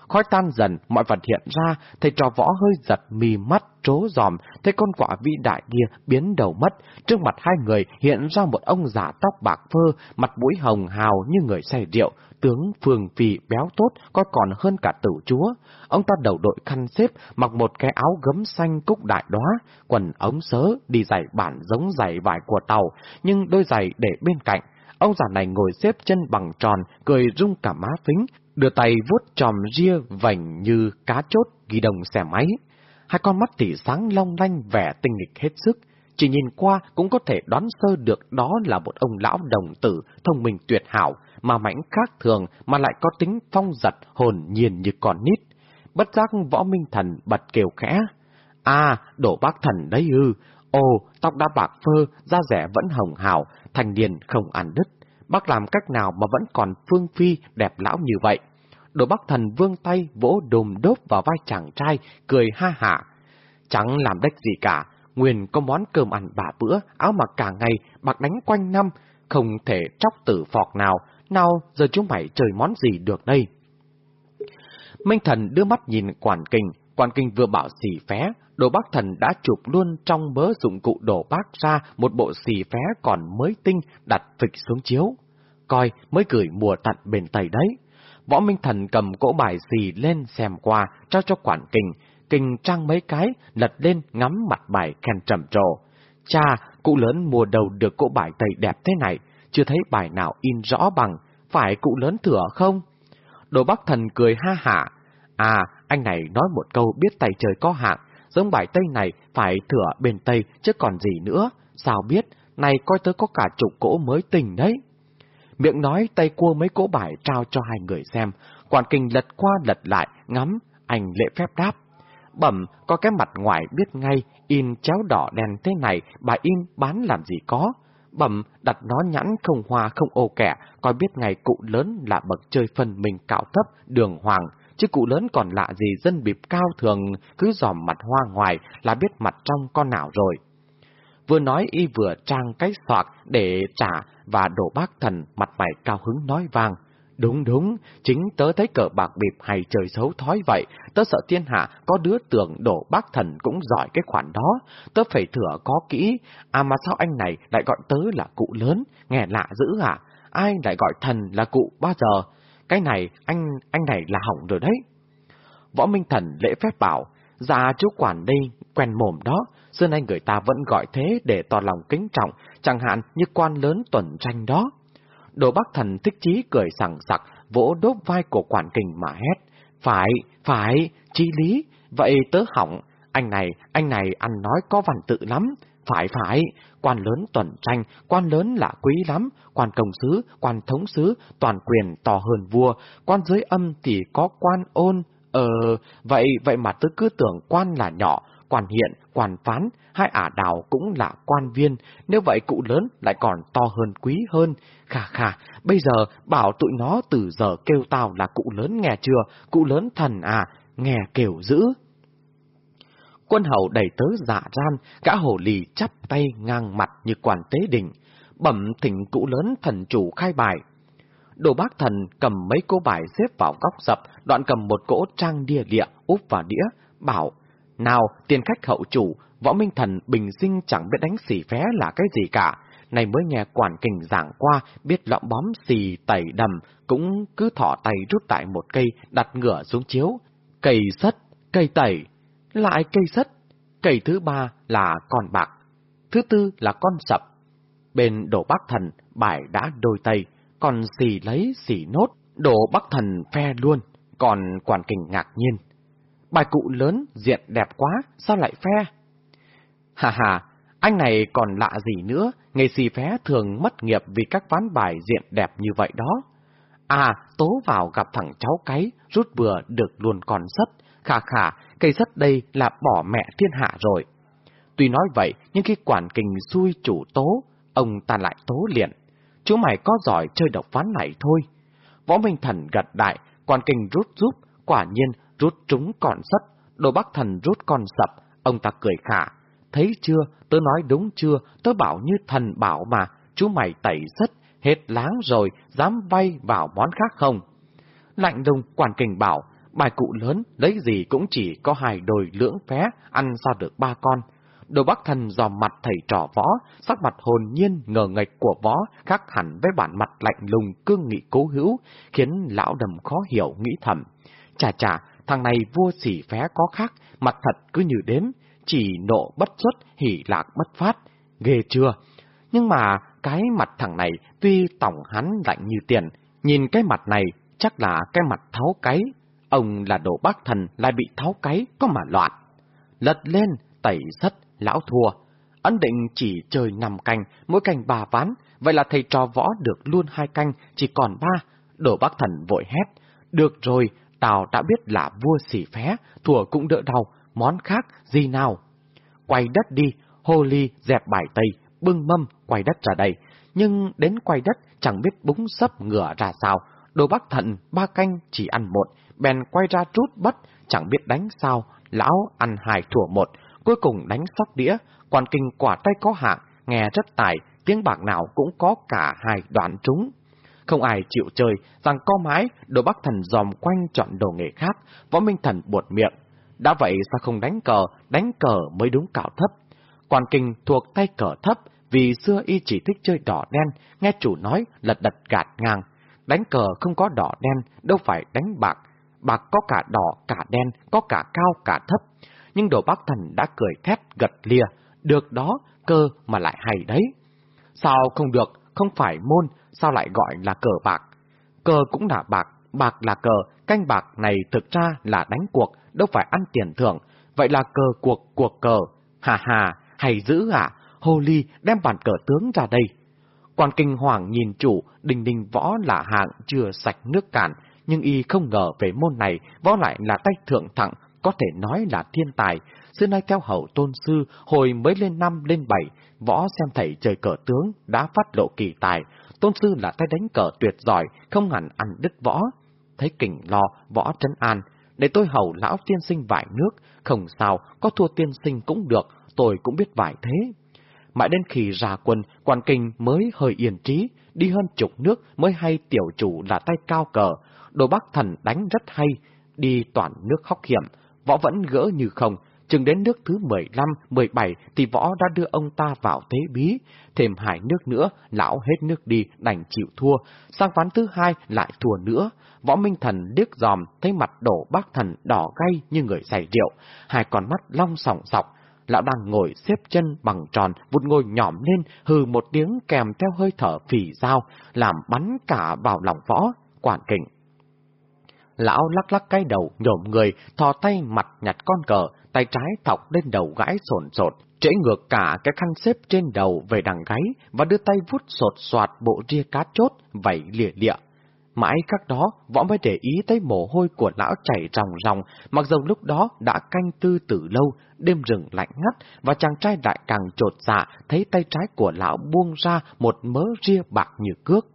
Khói tan dần, mọi vật hiện ra, thầy trò võ hơi giật mì mắt, trố giòm, thấy con quả vĩ đại kia biến đầu mất. Trước mặt hai người hiện ra một ông giả tóc bạc phơ, mặt mũi hồng hào như người say rượu, tướng phường phì béo tốt, coi còn hơn cả tử chúa. Ông ta đầu đội khăn xếp, mặc một cái áo gấm xanh cúc đại đóa, quần ống sớ, đi giày bản giống giày vải của tàu, nhưng đôi giày để bên cạnh. Ông già này ngồi xếp chân bằng tròn, cười rung cả má phính, đưa tay vuốt tròm ria vành như cá chốt ghi đồng xe máy. Hai con mắt tỉ sáng long lanh vẻ tinh nghịch hết sức, chỉ nhìn qua cũng có thể đoán sơ được đó là một ông lão đồng tử, thông minh tuyệt hảo, mà mảnh khác thường mà lại có tính phong giật hồn nhiên như con nít. Bất giác võ minh thần bật kêu khẽ. À, đổ bác thần đấy ư. Ồ, tóc đã bạc phơ, da rẻ vẫn hồng hào, thành niên không ăn đứt. Bác làm cách nào mà vẫn còn phương phi đẹp lão như vậy? Đồ bắc thần vương tay vỗ đùm đốp vào vai chàng trai, cười ha hả. Chẳng làm đách gì cả, Nguyên có món cơm ăn bả bữa, áo mặc cả ngày, bạc đánh quanh năm, không thể tróc tử phọc nào, nào giờ chúng mày chơi món gì được đây? Minh thần đưa mắt nhìn quản kinh, quản kinh vừa bảo xì phé, đồ bác thần đã chụp luôn trong bớ dụng cụ đổ bác ra một bộ xì phé còn mới tinh đặt phịch xuống chiếu. Coi mới gửi mùa tận bền tay đấy. Võ Minh Thần cầm cỗ bài xì lên xem qua, trao cho quản kinh, kinh trang mấy cái, lật lên ngắm mặt bài khen trầm trồ. Cha, cụ lớn mua đầu được cỗ bài tây đẹp thế này, chưa thấy bài nào in rõ bằng, phải cụ lớn thừa không? Đồ Bắc Thần cười ha hả. À, anh này nói một câu biết tay trời có hạn, giống bài Tây này phải thừa bên Tây chứ còn gì nữa, sao biết, này coi tớ có cả chục cỗ mới tình đấy. Miệng nói tay cua mấy cỗ bài trao cho hai người xem, quản kinh lật qua lật lại, ngắm, anh lễ phép đáp. Bẩm, có cái mặt ngoài biết ngay, in chéo đỏ đen thế này, bà in bán làm gì có. Bẩm, đặt nó nhẵn không hoa không ô kẻ, coi biết ngày cụ lớn là bậc chơi phân mình cạo thấp, đường hoàng, chứ cụ lớn còn lạ gì dân bịp cao thường, cứ dòm mặt hoa ngoài là biết mặt trong con nào rồi. Vừa nói y vừa trang cái soạt để trả và đổ bác thần mặt mày cao hứng nói vang. Đúng đúng, chính tớ thấy cờ bạc bịp hay trời xấu thói vậy, tớ sợ thiên hạ có đứa tưởng đổ bác thần cũng giỏi cái khoản đó, tớ phải thừa có kỹ, à mà sao anh này lại gọi tớ là cụ lớn, nghe lạ dữ à, ai lại gọi thần là cụ bao giờ, cái này anh, anh này là hỏng rồi đấy. Võ Minh Thần lễ phép bảo, dạ chú quản đi quen mồm đó, xưa nay người ta vẫn gọi thế để tỏ lòng kính trọng, chẳng hạn như quan lớn tuần tranh đó. Đồ Bắc Thần thích chí cười sảng sặc, vỗ đốt vai của quản kình mà hét. Phải, phải, chi lý, vậy tớ hỏng, anh này, anh này ăn nói có văn tự lắm. Phải phải, quan lớn tuần tranh, quan lớn là quý lắm, quan công sứ, quan thống sứ, toàn quyền to hơn vua, quan dưới âm thì có quan ôn, Ờ, vậy vậy mà tôi cứ tưởng quan là nhỏ, quan hiện, quan phán, hai ả đào cũng là quan viên, nếu vậy cụ lớn lại còn to hơn quý hơn. Khà khà, bây giờ bảo tụi nó từ giờ kêu tao là cụ lớn nghe chưa, cụ lớn thần à, nghe kiểu dữ. Quân hầu đẩy tớ dạ ran, gã hồ lì chắp tay ngang mặt như quản tế đình, bẩm thỉnh cụ lớn thần chủ khai bài. Đồ bác thần cầm mấy cô bài xếp vào góc dập, đoạn cầm một cỗ trang đia địa úp vào đĩa, bảo, nào tiền khách hậu chủ, võ minh thần bình sinh chẳng biết đánh xỉ phé là cái gì cả, này mới nghe quản kình giảng qua, biết lõm bóm xì tẩy đầm, cũng cứ thỏ tay rút tại một cây, đặt ngửa xuống chiếu. Cây sất, cây tẩy, lại cây sất. Cây thứ ba là con bạc, thứ tư là con sập. Bên đổ bác thần, bài đã đôi tay, còn xì lấy xì nốt, đổ bắc thần phe luôn, còn quản kình ngạc nhiên. Bài cụ lớn, diện đẹp quá, sao lại phe? Hà hà, anh này còn lạ gì nữa, nghề xì phé thường mất nghiệp vì các ván bài diện đẹp như vậy đó. À, tố vào gặp thằng cháu cái, rút bừa được luôn còn sất, khà khà, cây sất đây là bỏ mẹ thiên hạ rồi. Tuy nói vậy, nhưng khi quản kình xui chủ tố, ông ta lại tố liền. Chú mày có giỏi chơi độc ván này thôi. Võ Minh Thần gật đại, quản kình rút giúp, quả nhiên rút trúng còn sất, đồ bắc thần rút con sập, ông ta cười khả. Thấy chưa, tớ nói đúng chưa, tớ bảo như thần bảo mà, chú mày tẩy rất hết láng rồi, dám vay vào món khác không? Lạnh đùng, quản kình bảo, bài cụ lớn, lấy gì cũng chỉ có hai đồi lưỡng phé, ăn sao được ba con. Đồ bắc thần dò mặt thầy trò võ, sắc mặt hồn nhiên ngờ nghệch của võ khác hẳn với bản mặt lạnh lùng cương nghị cố hữu, khiến lão đầm khó hiểu nghĩ thầm. Chà chà, thằng này vua sỉ phé có khác, mặt thật cứ như đếm, chỉ nộ bất xuất, hỉ lạc bất phát. Ghê chưa? Nhưng mà cái mặt thằng này tuy tổng hắn lạnh như tiền, nhìn cái mặt này chắc là cái mặt tháo cái. Ông là đồ bác thần lại bị tháo cái có mà loạn. Lật lên, tẩy sắt lão thua. Ấn định chỉ chơi nằm canh, mỗi canh ba ván, vậy là thầy trò võ được luôn hai canh, chỉ còn ba. Đồ bác thần vội hét. Được rồi, tao đã biết là vua xỉ phé, thua cũng đỡ đau, món khác gì nào. Quay đất đi, hồ ly dẹp bài tây, bưng mâm, quay đất ra đây. Nhưng đến quay đất chẳng biết búng sấp ngựa ra sao. Đồ bác thận, ba canh chỉ ăn một, bèn quay ra trút bất, chẳng biết đánh sao, lão ăn hai thủa một, cuối cùng đánh sóc đĩa, quan kinh quả tay có hạng, nghe rất tài, tiếng bạc nào cũng có cả hai đoạn trúng. Không ai chịu chơi, rằng co mái, đồ bắc thần dòm quanh chọn đồ nghề khác, võ minh thần buột miệng. Đã vậy sao không đánh cờ, đánh cờ mới đúng cạo thấp. Quan kinh thuộc tay cờ thấp, vì xưa y chỉ thích chơi đỏ đen, nghe chủ nói lật đật gạt ngang. Đánh cờ không có đỏ đen, đâu phải đánh bạc. Bạc có cả đỏ, cả đen, có cả cao, cả thấp. Nhưng đồ bác thần đã cười thét gật lìa, được đó, cơ mà lại hay đấy. Sao không được, không phải môn, sao lại gọi là cờ bạc? Cờ cũng là bạc, bạc là cờ, canh bạc này thực ra là đánh cuộc, đâu phải ăn tiền thưởng, vậy là cờ cuộc cuộc cờ. Hà hà, hay dữ à, hồ ly đem bản cờ tướng ra đây. Quan kinh hoàng nhìn chủ, đình đình võ là hạng chưa sạch nước cạn, nhưng y không ngờ về môn này, võ lại là tay thượng thẳng, có thể nói là thiên tài. Xưa nay theo hậu tôn sư, hồi mới lên năm lên bảy, võ xem thầy chơi cờ tướng, đã phát lộ kỳ tài. Tôn sư là tay đánh cờ tuyệt giỏi, không hẳn ăn đứt võ. Thấy kình lo, võ trấn an, để tôi hầu lão tiên sinh vải nước, không sao, có thua tiên sinh cũng được, tôi cũng biết vải thế. Mãi đến khi ra quân, quan kinh mới hơi yên trí, đi hơn chục nước mới hay tiểu chủ là tay cao cờ, đồ bắc thần đánh rất hay, đi toàn nước khóc hiểm, võ vẫn gỡ như không, chừng đến nước thứ 15, 17 thì võ đã đưa ông ta vào thế bí, thêm hai nước nữa, lão hết nước đi, đành chịu thua, sang ván thứ hai lại thua nữa. Võ Minh Thần điếc dòm, thấy mặt đổ bác thần đỏ gay như người say rượu, hai con mắt long sòng sọc. Lão đang ngồi xếp chân bằng tròn, vụt ngồi nhỏm lên, hừ một tiếng kèm theo hơi thở phì dao, làm bắn cả vào lòng võ, quản kỉnh. Lão lắc lắc cái đầu, nhổm người, thò tay mặt nhặt con cờ, tay trái thọc lên đầu gái sồn sột, trễ ngược cả cái khăn xếp trên đầu về đằng gáy và đưa tay vút sột soạt bộ ria cá chốt, vẩy lìa lịa. Mãi các đó, võ mới để ý thấy mồ hôi của lão chảy ròng ròng, mặc dù lúc đó đã canh tư từ lâu, đêm rừng lạnh ngắt, và chàng trai lại càng trột dạ, thấy tay trái của lão buông ra một mớ ria bạc như cước.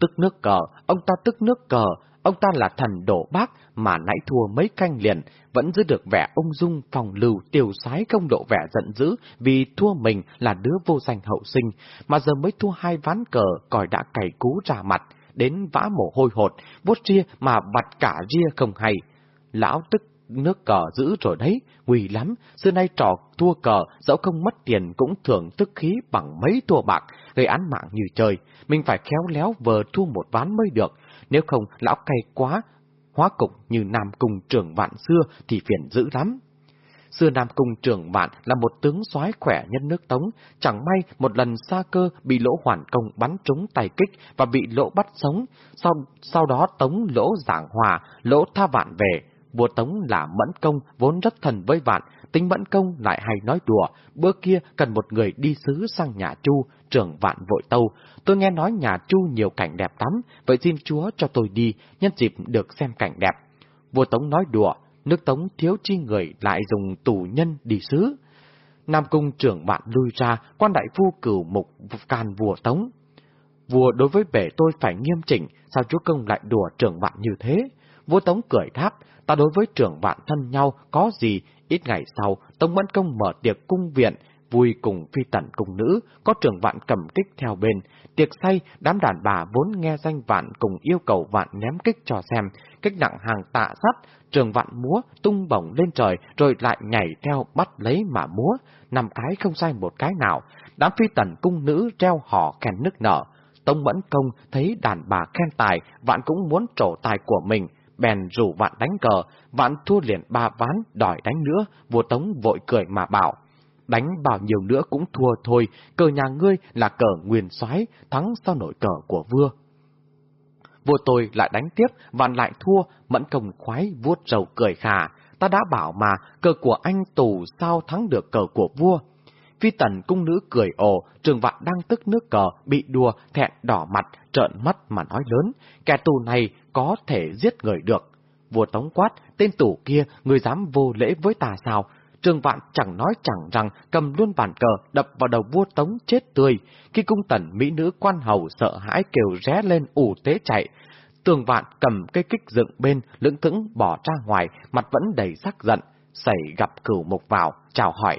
Tức nước cờ, ông ta tức nước cờ, ông ta là thần đổ bác mà nãy thua mấy canh liền, vẫn giữ được vẻ ung dung phòng lưu tiêu sái không độ vẻ giận dữ vì thua mình là đứa vô danh hậu sinh, mà giờ mới thua hai ván cờ còi đã cày cú ra mặt, đến vã mồ hôi hột, vuốt ria mà bặt cả ria không hay. Lão tức nước cờ giữ rồi đấy, nguy lắm, xưa nay trò thua cờ, dẫu không mất tiền cũng thường tức khí bằng mấy thua bạc, gây án mạng như chơi. Mình phải khéo léo vờ thua một ván mới được, nếu không lão cay quá, hóa cục như Nam Cung trưởng vạn xưa thì phiền dữ lắm. Xưa Nam Cung trưởng vạn là một tướng soái khỏe nhân nước Tống, chẳng may một lần xa cơ bị lỗ hoàn công bắn trúng tài kích và bị lỗ bắt sống, sau, sau đó Tống lỗ giảng hòa, lỗ tha vạn về. Vua Tống là Mẫn Công vốn rất thần với vạn, tính Mẫn Công lại hay nói đùa, bữa kia cần một người đi sứ sang nhà Chu, trưởng vạn vội tâu. Tôi nghe nói nhà Chu nhiều cảnh đẹp lắm, vậy xin Chúa cho tôi đi, nhân dịp được xem cảnh đẹp. Vua Tống nói đùa, nước Tống thiếu chi người lại dùng tù nhân đi sứ. Nam Cung trưởng vạn lui ra, quan đại phu cửu mục can vua Tống. Vua đối với bể tôi phải nghiêm chỉnh, sao chúa công lại đùa trưởng vạn như thế? Vua Tống cười đáp, ta đối với trưởng vạn thân nhau có gì, ít ngày sau, Tống Mẫn Công mở tiệc cung viện, vui cùng phi tần cùng nữ, có trưởng vạn cầm kích theo bên. Tiệc say, đám đàn bà vốn nghe danh vạn cùng yêu cầu vạn ném kích cho xem, kích nặng hàng tạ sắt, trường vạn múa, tung bổng lên trời, rồi lại nhảy theo bắt lấy mà múa, nằm cái không sai một cái nào. Đám phi tần cung nữ treo hò khen nức nở. Tông Mẫn Công thấy đàn bà khen tài, vạn cũng muốn trổ tài của mình, bèn rủ vạn đánh cờ, vạn thua liền ba ván, đòi đánh nữa, vua Tống vội cười mà bảo. Đánh bao nhiêu nữa cũng thua thôi, cờ nhà ngươi là cờ nguyên soái thắng sau nổi cờ của vua. Vua tôi lại đánh tiếp, vạn lại thua, mẫn công khoái vuốt rầu cười khà. Ta đã bảo mà, cờ của anh tù sao thắng được cờ của vua. Phi tần cung nữ cười ồ, trường vạn đang tức nước cờ, bị đùa, thẹn đỏ mặt, trợn mắt mà nói lớn. Kẻ tù này có thể giết người được. Vua tống quát, tên tù kia, người dám vô lễ với ta sao? Trường vạn chẳng nói chẳng rằng cầm luôn bàn cờ đập vào đầu vua tống chết tươi. Khi cung tần mỹ nữ quan hầu sợ hãi kêu ré lên ủ tế chạy. Tường vạn cầm cây kích dựng bên, lưỡng thững bỏ ra ngoài, mặt vẫn đầy sắc giận. Xảy gặp cửu mục vào, chào hỏi.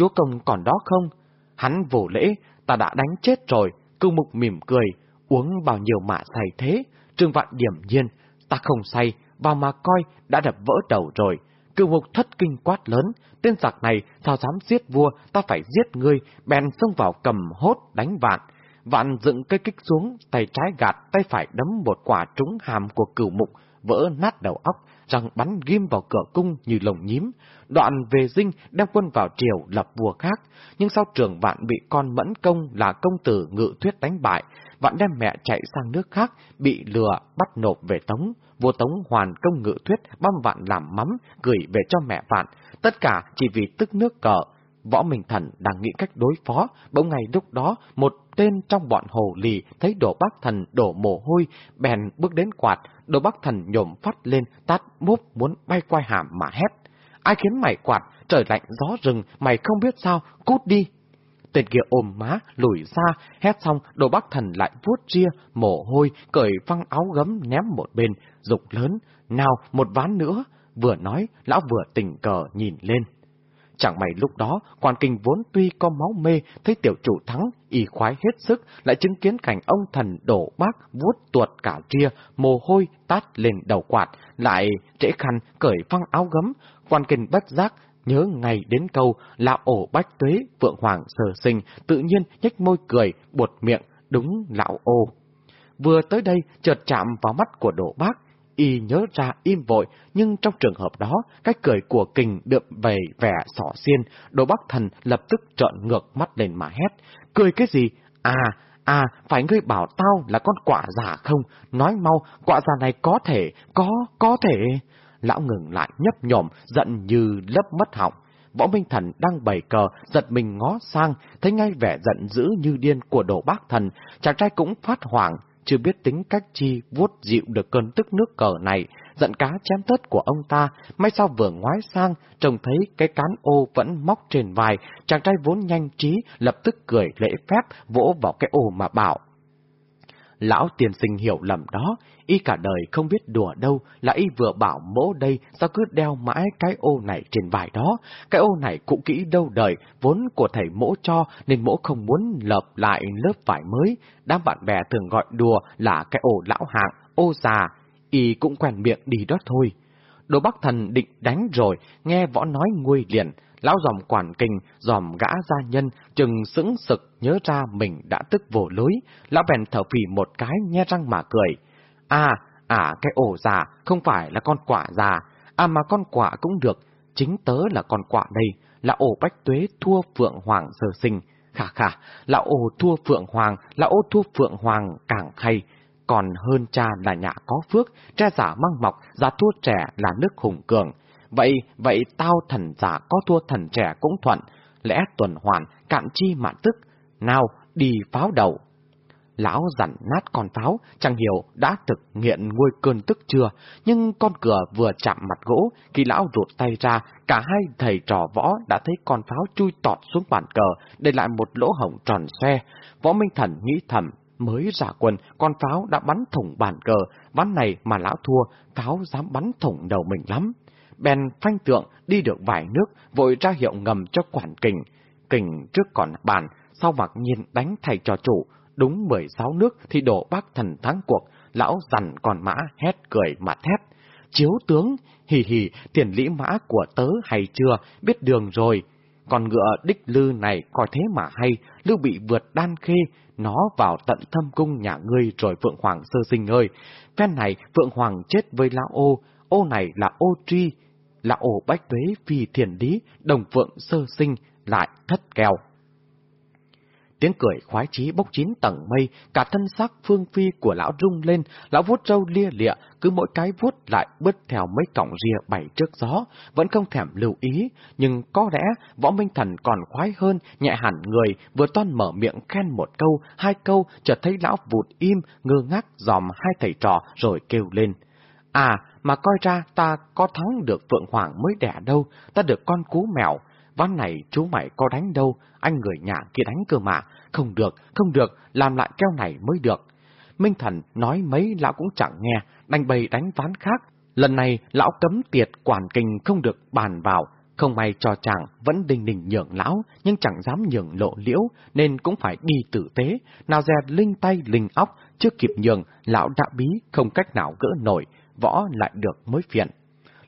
Chúa công còn đó không? Hắn vô lễ, ta đã đánh chết rồi. Cửu mục mỉm cười, uống bao nhiêu mạ say thế. Trương vạn điểm nhiên, ta không say, vào mà coi, đã đập vỡ đầu rồi. Cựu mục thất kinh quát lớn, tên giặc này sao dám giết vua, ta phải giết ngươi, bèn xông vào cầm hốt đánh vạn. Vạn dựng cây kích xuống, tay trái gạt, tay phải đấm một quả trúng hàm của cửu mục, vỡ nát đầu óc, răng bắn ghim vào cửa cung như lồng nhím. Đoạn về dinh đem quân vào triều lập vua khác, nhưng sau trường vạn bị con mẫn công là công tử ngự thuyết đánh bại, vạn đem mẹ chạy sang nước khác, bị lừa bắt nộp về tống vua Tống hoàn công ngự thuyết băm vạn làm mắm gửi về cho mẹ vạn, tất cả chỉ vì tức nước cờ. Võ Minh Thần đang nghĩ cách đối phó, bỗng ngày lúc đó một tên trong bọn hồ lì thấy đồ bác thần đổ mồ hôi, bèn bước đến quạt, đồ bác thần nhổm phát lên, tát múp muốn bay quay hàm mà hét. Ai khiến mày quạt, trời lạnh gió rừng, mày không biết sao, cút đi. Tên kia ôm má, lùi ra, hét xong, đồ bác thần lại vuốt ria, mồ hôi, cởi phăng áo gấm ném một bên, dục lớn, nào một ván nữa, vừa nói, lão vừa tình cờ nhìn lên. Chẳng may lúc đó, quan kinh vốn tuy có máu mê, thấy tiểu chủ thắng, y khoái hết sức, lại chứng kiến cảnh ông thần đổ bác, vuốt tuột cả ria, mồ hôi tát lên đầu quạt, lại trễ khăn, cởi phăng áo gấm, quan kinh bất giác, nhớ ngày đến câu là ổ bách tuế, vượng hoàng sờ sinh, tự nhiên nhếch môi cười, buột miệng, đúng lão ô. Vừa tới đây, chợt chạm vào mắt của đổ bác, y nhớ ra im vội, nhưng trong trường hợp đó, cách cười của kình đượm về vẻ sỏ xiên, đồ bắc thần lập tức trợn ngược mắt lên mà hét. Cười cái gì? À, à, phải ngươi bảo tao là con quả giả không? Nói mau, quả giả này có thể, có, có thể. Lão ngừng lại nhấp nhổm, giận như lấp mất họng. Võ Minh Thần đang bày cờ, giật mình ngó sang, thấy ngay vẻ giận dữ như điên của đồ bác thần, chàng trai cũng phát hoảng, chưa biết tính cách chi vuốt dịu được cơn tức nước cờ này, giận cá chém tất của ông ta, may sao vừa ngoái sang, trông thấy cái cán ô vẫn móc trên vai, chàng trai vốn nhanh trí, lập tức cười lễ phép, vỗ vào cái ô mà bảo. Lão tiền sinh hiểu lầm đó, y cả đời không biết đùa đâu, là y vừa bảo mỗ đây, sao cứ đeo mãi cái ô này trên vải đó. Cái ô này cũ kỹ đâu đời, vốn của thầy mỗ cho, nên mỗ không muốn lợp lại lớp vải mới. Đám bạn bè thường gọi đùa là cái ô lão hạng, ô già, y cũng quen miệng đi đó thôi. Đồ bắc thần định đánh rồi, nghe võ nói nguôi liền, lão dòm quản kinh, dòm gã gia nhân, chừng sững sực nhớ ra mình đã tức vổ lối, lão bèn thở phì một cái nhe răng mà cười. À, à cái ổ già, không phải là con quả già, à mà con quả cũng được, chính tớ là con quả đây, là ổ bách tuế thua phượng hoàng sơ sinh. Khả khả, là ổ thua phượng hoàng, là ổ thua phượng hoàng càng hay, còn hơn cha là nhà có phước, tre giả măng mọc, giả thua trẻ là nước hùng cường. Vậy, vậy tao thần giả có thua thần trẻ cũng thuận, lẽ tuần hoàn, cạn chi mạn tức, nào đi pháo đầu. Lão dặn nát con pháo, chẳng hiểu đã thực nghiện nguôi cơn tức chưa, nhưng con cửa vừa chạm mặt gỗ, khi lão rụt tay ra, cả hai thầy trò võ đã thấy con pháo chui tọt xuống bàn cờ, để lại một lỗ hổng tròn xoe. Võ Minh Thần nghĩ thầm, mới ra quân, con pháo đã bắn thủng bàn cờ, ván này mà lão thua, pháo dám bắn thủng đầu mình lắm. Bèn phanh tượng đi được vài nước, vội ra hiệu ngầm cho quản kình. Kình trước còn bàn, sau mặc nhiên đánh thầy cho chủ, đúng 16 nước thì đổ bác thần thắng cuộc, lão dằn còn mã hét cười mà thét. Chiếu tướng, hì hì, tiền lý mã của tớ hay chưa, biết đường rồi. Còn ngựa đích lư này coi thế mà hay, lưu bị vượt đan khê, nó vào tận thâm cung nhà ngươi rồi Phượng Hoàng sơ sinh ơi. Phen này Phượng Hoàng chết với lão ô, ô này là ô tri, là ổ bách tuế vì thiền lý, đồng Phượng sơ sinh, lại thất kèo. Tiếng cười khoái chí bốc chín tầng mây, cả thân xác phương phi của lão rung lên, lão vuốt râu lia lịa, cứ mỗi cái vuốt lại bứt theo mấy cọng rìa bảy trước gió, vẫn không thèm lưu ý, nhưng có lẽ võ minh thần còn khoái hơn, nhẹ hẳn người, vừa toan mở miệng khen một câu, hai câu, chợt thấy lão vụt im, ngơ ngác dòm hai thầy trò rồi kêu lên. À, mà coi ra ta có thắng được Phượng Hoàng mới đẻ đâu, ta được con cú mèo, Ván này chú mày có đánh đâu, anh người nhà kia đánh cơ mà. Không được, không được, làm lại keo này mới được. Minh Thần nói mấy lão cũng chẳng nghe, đành bày đánh ván khác. Lần này lão cấm tiệt quản kinh không được bàn vào, không may cho chàng vẫn đình đình nhượng lão, nhưng chẳng dám nhượng lộ liễu, nên cũng phải đi tử tế. Nào dè linh tay linh óc, chưa kịp nhường, lão đã bí, không cách nào gỡ nổi, võ lại được mới phiền.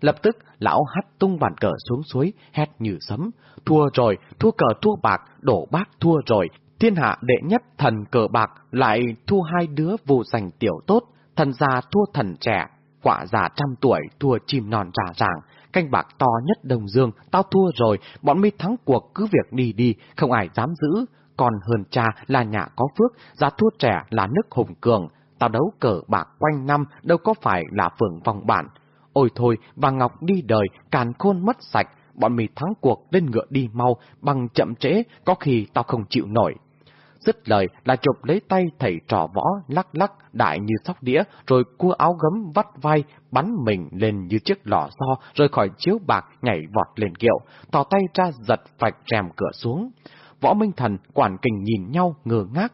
Lập tức, lão hắt tung bàn cờ xuống suối, hét như sấm. Thua rồi, thua cờ thua bạc, đổ bác thua rồi. Thiên hạ đệ nhất thần cờ bạc lại thua hai đứa vô giành tiểu tốt, thần già thua thần trẻ, quả già trăm tuổi thua chim non rà ràng, canh bạc to nhất đồng dương, tao thua rồi, bọn mi thắng cuộc cứ việc đi đi, không ai dám giữ. Còn hơn cha là nhà có phước, già thua trẻ là nước hùng cường, tao đấu cờ bạc quanh năm đâu có phải là phường vòng bản, Ôi thôi, bà Ngọc đi đời, càn khôn mất sạch, bọn mì thắng cuộc lên ngựa đi mau, bằng chậm trễ, có khi tao không chịu nổi. Dứt lời là chụp lấy tay thầy trò võ, lắc lắc, đại như sóc đĩa, rồi cua áo gấm vắt vai, bắn mình lên như chiếc lò xo, rồi khỏi chiếu bạc nhảy vọt lên kiệu, tỏ tay ra giật vạch rèm cửa xuống. Võ Minh Thần, quản kình nhìn nhau, ngơ ngác,